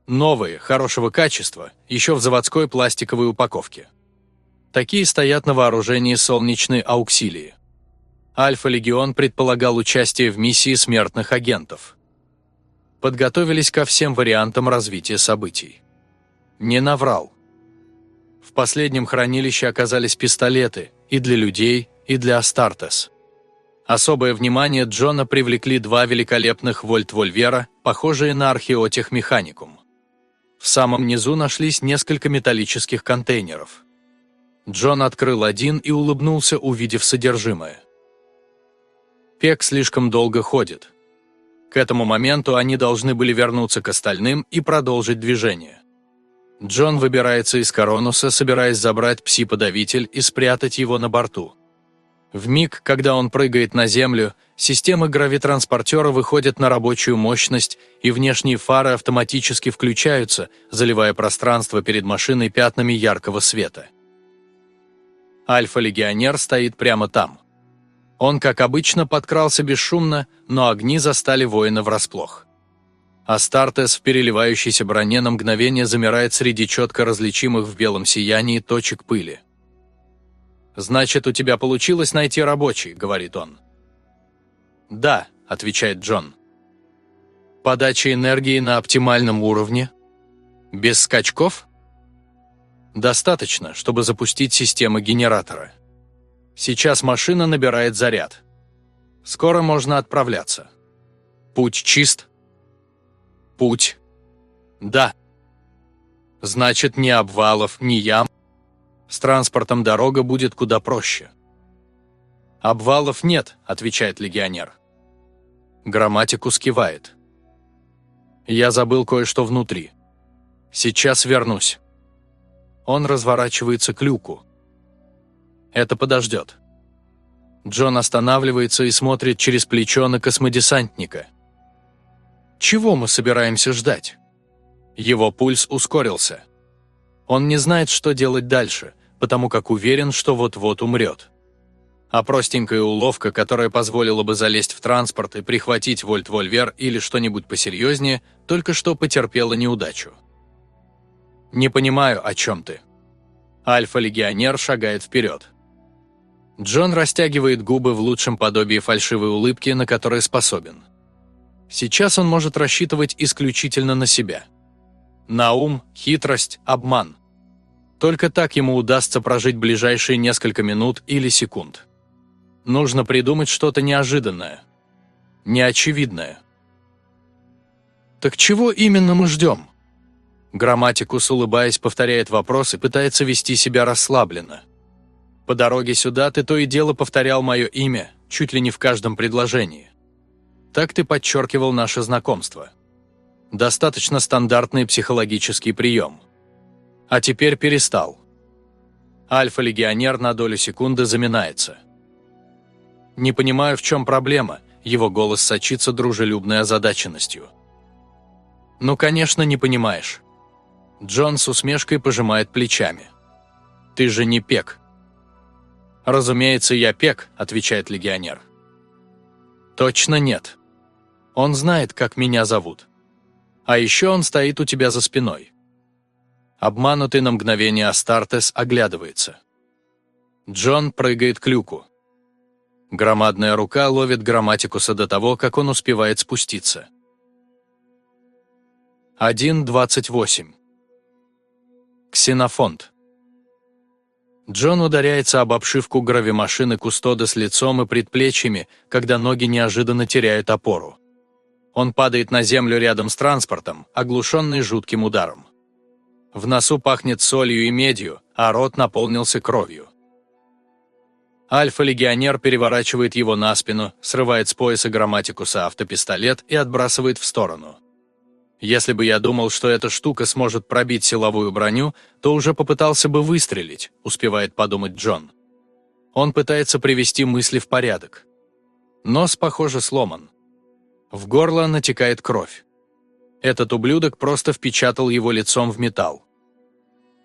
[SPEAKER 1] Новые, хорошего качества, еще в заводской пластиковой упаковке. Такие стоят на вооружении солнечной ауксилии. Альфа-легион предполагал участие в миссии смертных агентов. Подготовились ко всем вариантам развития событий. Не наврал. В последнем хранилище оказались пистолеты и для людей, и для Астартес. Особое внимание Джона привлекли два великолепных вольт-вольвера, похожие на археотехмеханикум. В самом низу нашлись несколько металлических контейнеров. Джон открыл один и улыбнулся, увидев содержимое. Пек слишком долго ходит. К этому моменту они должны были вернуться к остальным и продолжить движение. Джон выбирается из Коронуса, собираясь забрать пси-подавитель и спрятать его на борту. В миг, когда он прыгает на землю, системы гравитранспортера выходят на рабочую мощность, и внешние фары автоматически включаются, заливая пространство перед машиной пятнами яркого света. Альфа-легионер стоит прямо там. Он, как обычно, подкрался бесшумно, но огни застали воина врасплох. Астартес в переливающейся броне на мгновение замирает среди четко различимых в белом сиянии точек пыли. «Значит, у тебя получилось найти рабочий», — говорит он. «Да», — отвечает Джон. «Подача энергии на оптимальном уровне? Без скачков?» «Достаточно, чтобы запустить систему генератора». Сейчас машина набирает заряд. Скоро можно отправляться. Путь чист? Путь. Да. Значит, ни обвалов, ни ям. С транспортом дорога будет куда проще. «Обвалов нет», — отвечает легионер. Грамматикус кивает. «Я забыл кое-что внутри. Сейчас вернусь». Он разворачивается к люку. Это подождет. Джон останавливается и смотрит через плечо на космодесантника. Чего мы собираемся ждать? Его пульс ускорился. Он не знает, что делать дальше, потому как уверен, что вот-вот умрет. А простенькая уловка, которая позволила бы залезть в транспорт и прихватить вольт-вольвер или что-нибудь посерьезнее, только что потерпела неудачу. «Не понимаю, о чем ты». Альфа-легионер шагает вперед. Джон растягивает губы в лучшем подобии фальшивой улыбки, на которой способен. Сейчас он может рассчитывать исключительно на себя. На ум, хитрость, обман. Только так ему удастся прожить ближайшие несколько минут или секунд. Нужно придумать что-то неожиданное. Неочевидное. «Так чего именно мы ждем?» Грамматикус, улыбаясь, повторяет вопрос и пытается вести себя расслабленно. По дороге сюда ты то и дело повторял мое имя, чуть ли не в каждом предложении. Так ты подчеркивал наше знакомство. Достаточно стандартный психологический прием. А теперь перестал. Альфа-легионер на долю секунды заминается. Не понимаю, в чем проблема, его голос сочится дружелюбной озадаченностью. «Ну, конечно, не понимаешь». Джон с усмешкой пожимает плечами. «Ты же не пек». «Разумеется, я Пек», — отвечает легионер. «Точно нет. Он знает, как меня зовут. А еще он стоит у тебя за спиной». Обманутый на мгновение Астартес оглядывается. Джон прыгает к люку. Громадная рука ловит грамматикуса до того, как он успевает спуститься. 1.28. Ксенофонт. Джон ударяется об обшивку гравимашины Кустода с лицом и предплечьями, когда ноги неожиданно теряют опору. Он падает на землю рядом с транспортом, оглушенный жутким ударом. В носу пахнет солью и медью, а рот наполнился кровью. Альфа-легионер переворачивает его на спину, срывает с пояса грамматикуса автопистолет и отбрасывает в сторону. Если бы я думал, что эта штука сможет пробить силовую броню, то уже попытался бы выстрелить, успевает подумать Джон. Он пытается привести мысли в порядок. Нос, похоже, сломан. В горло натекает кровь. Этот ублюдок просто впечатал его лицом в металл.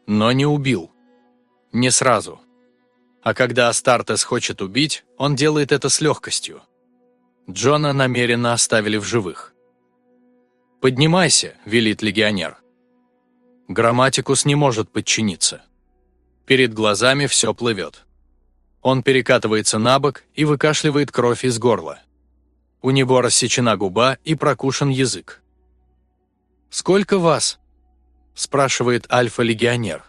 [SPEAKER 1] Но не убил. Не сразу. А когда Астартес хочет убить, он делает это с легкостью. Джона намеренно оставили в живых. «Поднимайся», — велит легионер. Грамматикус не может подчиниться. Перед глазами все плывет. Он перекатывается на бок и выкашливает кровь из горла. У него рассечена губа и прокушен язык. «Сколько вас?» – спрашивает альфа-легионер.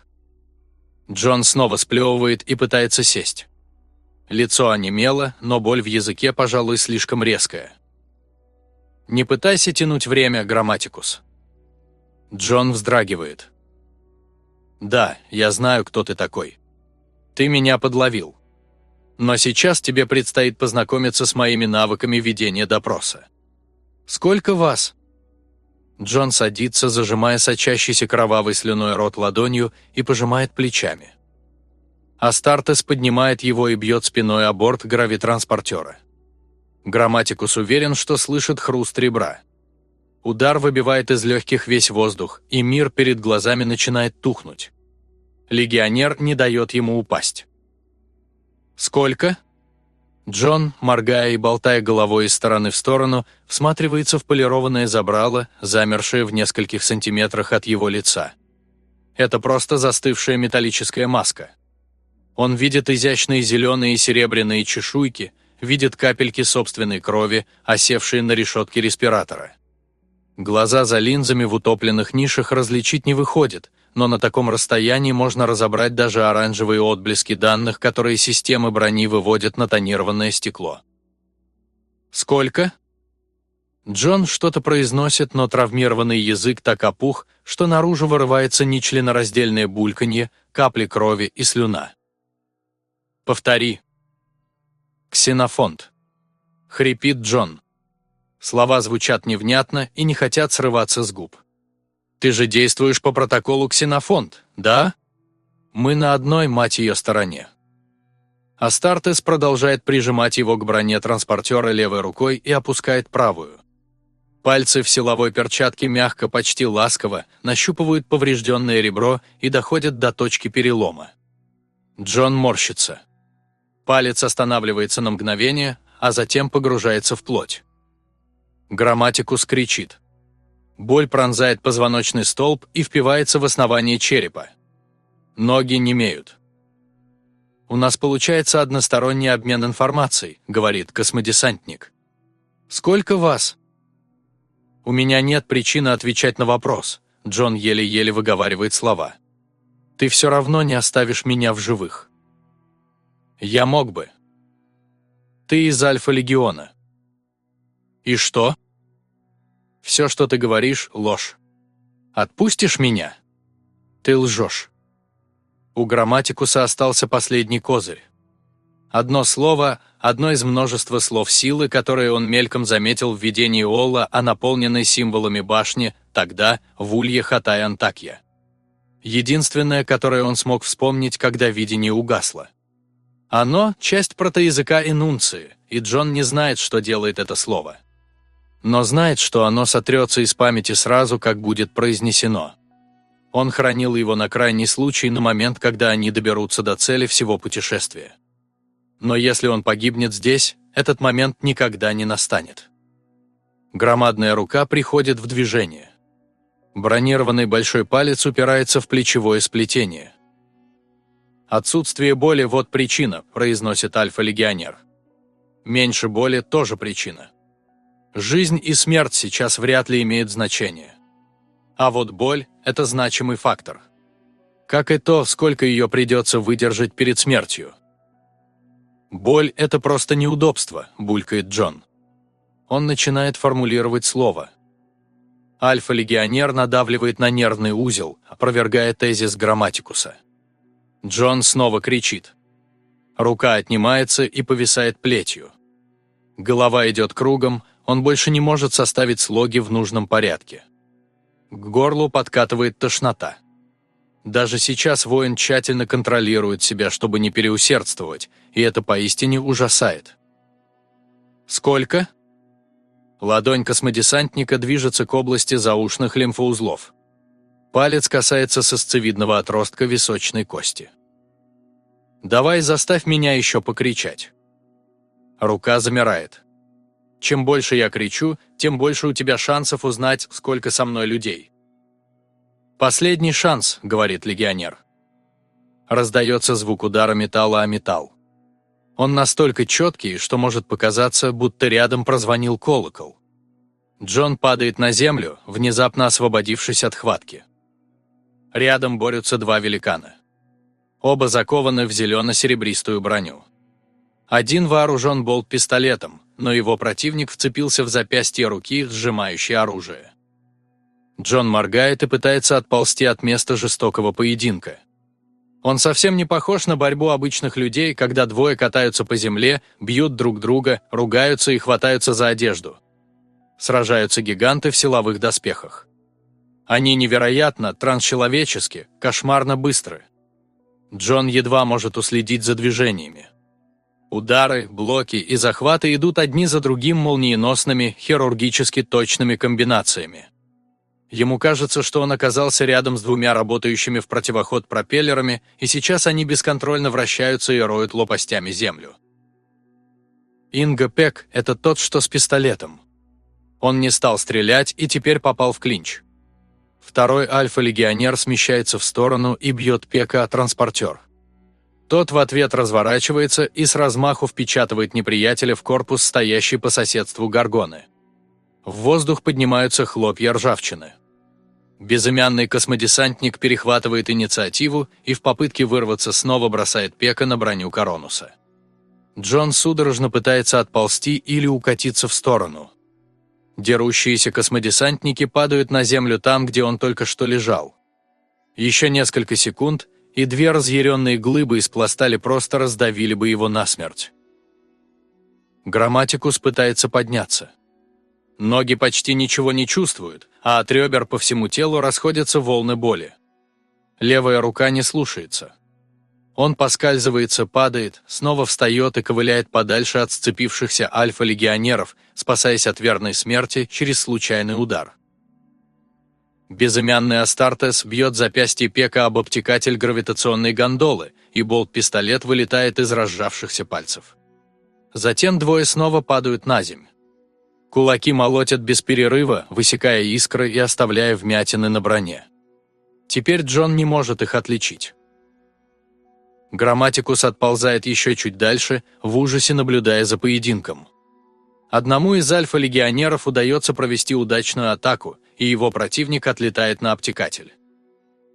[SPEAKER 1] Джон снова сплевывает и пытается сесть. Лицо онемело, но боль в языке, пожалуй, слишком резкая. Не пытайся тянуть время, Грамматикус. Джон вздрагивает. Да, я знаю, кто ты такой. Ты меня подловил. Но сейчас тебе предстоит познакомиться с моими навыками ведения допроса. Сколько вас? Джон садится, зажимая сочащийся кровавой слюной рот ладонью и пожимает плечами. Астартес поднимает его и бьет спиной о борт гравитранспортера. Грамматикус уверен, что слышит хруст ребра. Удар выбивает из легких весь воздух, и мир перед глазами начинает тухнуть. Легионер не дает ему упасть. «Сколько?» Джон, моргая и болтая головой из стороны в сторону, всматривается в полированное забрало, замершее в нескольких сантиметрах от его лица. Это просто застывшая металлическая маска. Он видит изящные зеленые и серебряные чешуйки, видит капельки собственной крови, осевшие на решетке респиратора. Глаза за линзами в утопленных нишах различить не выходит, но на таком расстоянии можно разобрать даже оранжевые отблески данных, которые системы брони выводят на тонированное стекло. «Сколько?» Джон что-то произносит, но травмированный язык так опух, что наружу вырывается нечленораздельное бульканье, капли крови и слюна. «Повтори», «Ксенофонт». Хрипит Джон. Слова звучат невнятно и не хотят срываться с губ. «Ты же действуешь по протоколу Ксенофонт, да?» «Мы на одной, мать ее, стороне». Астартес продолжает прижимать его к броне транспортера левой рукой и опускает правую. Пальцы в силовой перчатке мягко, почти ласково, нащупывают поврежденное ребро и доходят до точки перелома. Джон морщится. Палец останавливается на мгновение, а затем погружается в плоть. Грамматикус кричит. Боль пронзает позвоночный столб и впивается в основание черепа. Ноги немеют. «У нас получается односторонний обмен информацией», — говорит космодесантник. «Сколько вас?» «У меня нет причины отвечать на вопрос», — Джон еле-еле выговаривает слова. «Ты все равно не оставишь меня в живых». Я мог бы. Ты из Альфа-Легиона. И что? Все, что ты говоришь, ложь. Отпустишь меня? Ты лжешь. У грамматикуса остался последний козырь. Одно слово, одно из множества слов силы, которые он мельком заметил в видении Олла о наполненной символами башне, тогда в Улье Хатай-Антакья. Единственное, которое он смог вспомнить, когда видение угасло. Оно – часть протоязыка энунции, и Джон не знает, что делает это слово. Но знает, что оно сотрется из памяти сразу, как будет произнесено. Он хранил его на крайний случай на момент, когда они доберутся до цели всего путешествия. Но если он погибнет здесь, этот момент никогда не настанет. Громадная рука приходит в движение. Бронированный большой палец упирается в плечевое сплетение – «Отсутствие боли – вот причина», – произносит альфа-легионер. «Меньше боли – тоже причина. Жизнь и смерть сейчас вряд ли имеют значение. А вот боль – это значимый фактор. Как и то, сколько ее придется выдержать перед смертью. «Боль – это просто неудобство», – булькает Джон. Он начинает формулировать слово. Альфа-легионер надавливает на нервный узел, опровергая тезис грамматикуса. Джон снова кричит. Рука отнимается и повисает плетью. Голова идет кругом, он больше не может составить слоги в нужном порядке. К горлу подкатывает тошнота. Даже сейчас воин тщательно контролирует себя, чтобы не переусердствовать, и это поистине ужасает. «Сколько?» Ладонь космодесантника движется к области заушных лимфоузлов. Палец касается сосцевидного отростка височной кости. «Давай заставь меня еще покричать». Рука замирает. Чем больше я кричу, тем больше у тебя шансов узнать, сколько со мной людей. «Последний шанс», — говорит легионер. Раздается звук удара металла о металл. Он настолько четкий, что может показаться, будто рядом прозвонил колокол. Джон падает на землю, внезапно освободившись от хватки. Рядом борются два великана. Оба закованы в зелено-серебристую броню. Один вооружен болт-пистолетом, но его противник вцепился в запястье руки, сжимающей оружие. Джон моргает и пытается отползти от места жестокого поединка. Он совсем не похож на борьбу обычных людей, когда двое катаются по земле, бьют друг друга, ругаются и хватаются за одежду. Сражаются гиганты в силовых доспехах. Они невероятно, трансчеловечески, кошмарно быстры. Джон едва может уследить за движениями. Удары, блоки и захваты идут одни за другим молниеносными, хирургически точными комбинациями. Ему кажется, что он оказался рядом с двумя работающими в противоход пропеллерами, и сейчас они бесконтрольно вращаются и роют лопастями землю. Инга Пек – это тот, что с пистолетом. Он не стал стрелять и теперь попал в клинч. Второй альфа-легионер смещается в сторону и бьет Пека транспортер. Тот в ответ разворачивается и с размаху впечатывает неприятеля в корпус, стоящий по соседству Гаргоны. В воздух поднимаются хлопья ржавчины. Безымянный космодесантник перехватывает инициативу и в попытке вырваться снова бросает Пека на броню Коронуса. Джон судорожно пытается отползти или укатиться в сторону. Дерущиеся космодесантники падают на землю там, где он только что лежал. Еще несколько секунд, и две разъяренные глыбы из пластали просто раздавили бы его насмерть. Грамматикус пытается подняться. Ноги почти ничего не чувствуют, а от ребер по всему телу расходятся волны боли. Левая рука не слушается. Он поскальзывается, падает, снова встает и ковыляет подальше от сцепившихся альфа-легионеров, спасаясь от верной смерти через случайный удар. Безымянный Астартес бьет запястье Пека об обтекатель гравитационной гондолы, и болт-пистолет вылетает из разжавшихся пальцев. Затем двое снова падают на земь. Кулаки молотят без перерыва, высекая искры и оставляя вмятины на броне. Теперь Джон не может их отличить. Грамматикус отползает еще чуть дальше, в ужасе наблюдая за поединком. Одному из альфа-легионеров удается провести удачную атаку, и его противник отлетает на обтекатель.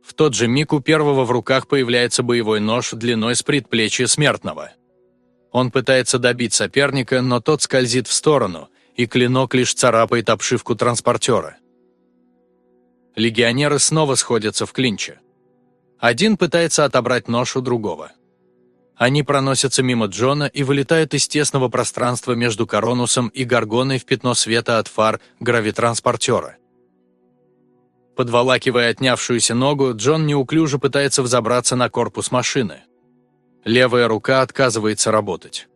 [SPEAKER 1] В тот же миг у первого в руках появляется боевой нож длиной с предплечья смертного. Он пытается добить соперника, но тот скользит в сторону, и клинок лишь царапает обшивку транспортера. Легионеры снова сходятся в клинче. Один пытается отобрать нож у другого. Они проносятся мимо Джона и вылетают из тесного пространства между Коронусом и Гаргоной в пятно света от фар гравитранспортера. Подволакивая отнявшуюся ногу, Джон неуклюже пытается взобраться на корпус машины. Левая рука отказывается работать.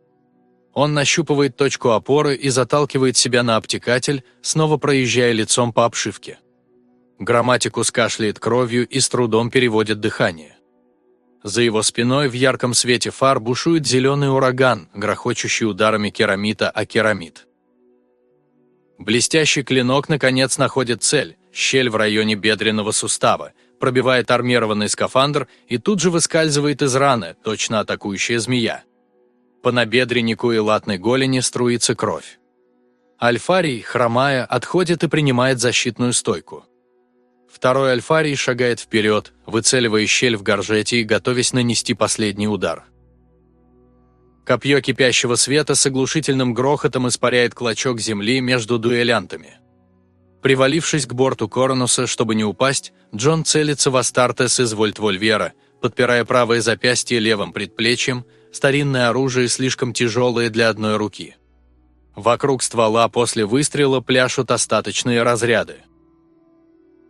[SPEAKER 1] Он нащупывает точку опоры и заталкивает себя на обтекатель, снова проезжая лицом по обшивке. Грамматикус кашляет кровью и с трудом переводит дыхание. За его спиной в ярком свете фар бушует зеленый ураган, грохочущий ударами керамита о керамит. Блестящий клинок наконец находит цель – щель в районе бедренного сустава, пробивает армированный скафандр и тут же выскальзывает из раны, точно атакующая змея. По набедреннику и латной голени струится кровь. Альфарий, хромая, отходит и принимает защитную стойку. Второй альфарий шагает вперед, выцеливая щель в горжете и готовясь нанести последний удар. Копье кипящего света с оглушительным грохотом испаряет клочок земли между дуэлянтами. Привалившись к борту Коронуса, чтобы не упасть, Джон целится в Астартес из Вольтвольвера, подпирая правое запястье левым предплечьем, старинное оружие слишком тяжелое для одной руки. Вокруг ствола после выстрела пляшут остаточные разряды.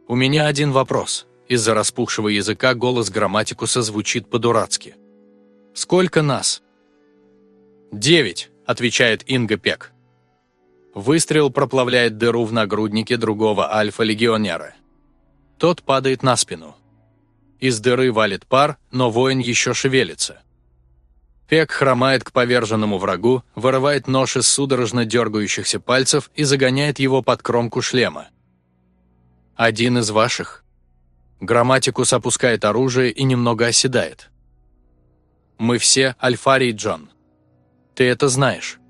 [SPEAKER 1] У меня один вопрос. Из-за распухшего языка голос грамматикуса звучит по-дурацки. «Сколько нас?» «Девять», — отвечает Инга Пек. Выстрел проплавляет дыру в нагруднике другого альфа-легионера. Тот падает на спину. Из дыры валит пар, но воин еще шевелится. Пек хромает к поверженному врагу, вырывает нож из судорожно дергающихся пальцев и загоняет его под кромку шлема. «Один из ваших?» Грамматикус опускает оружие и немного оседает. «Мы все Альфарий Джон. Ты это знаешь».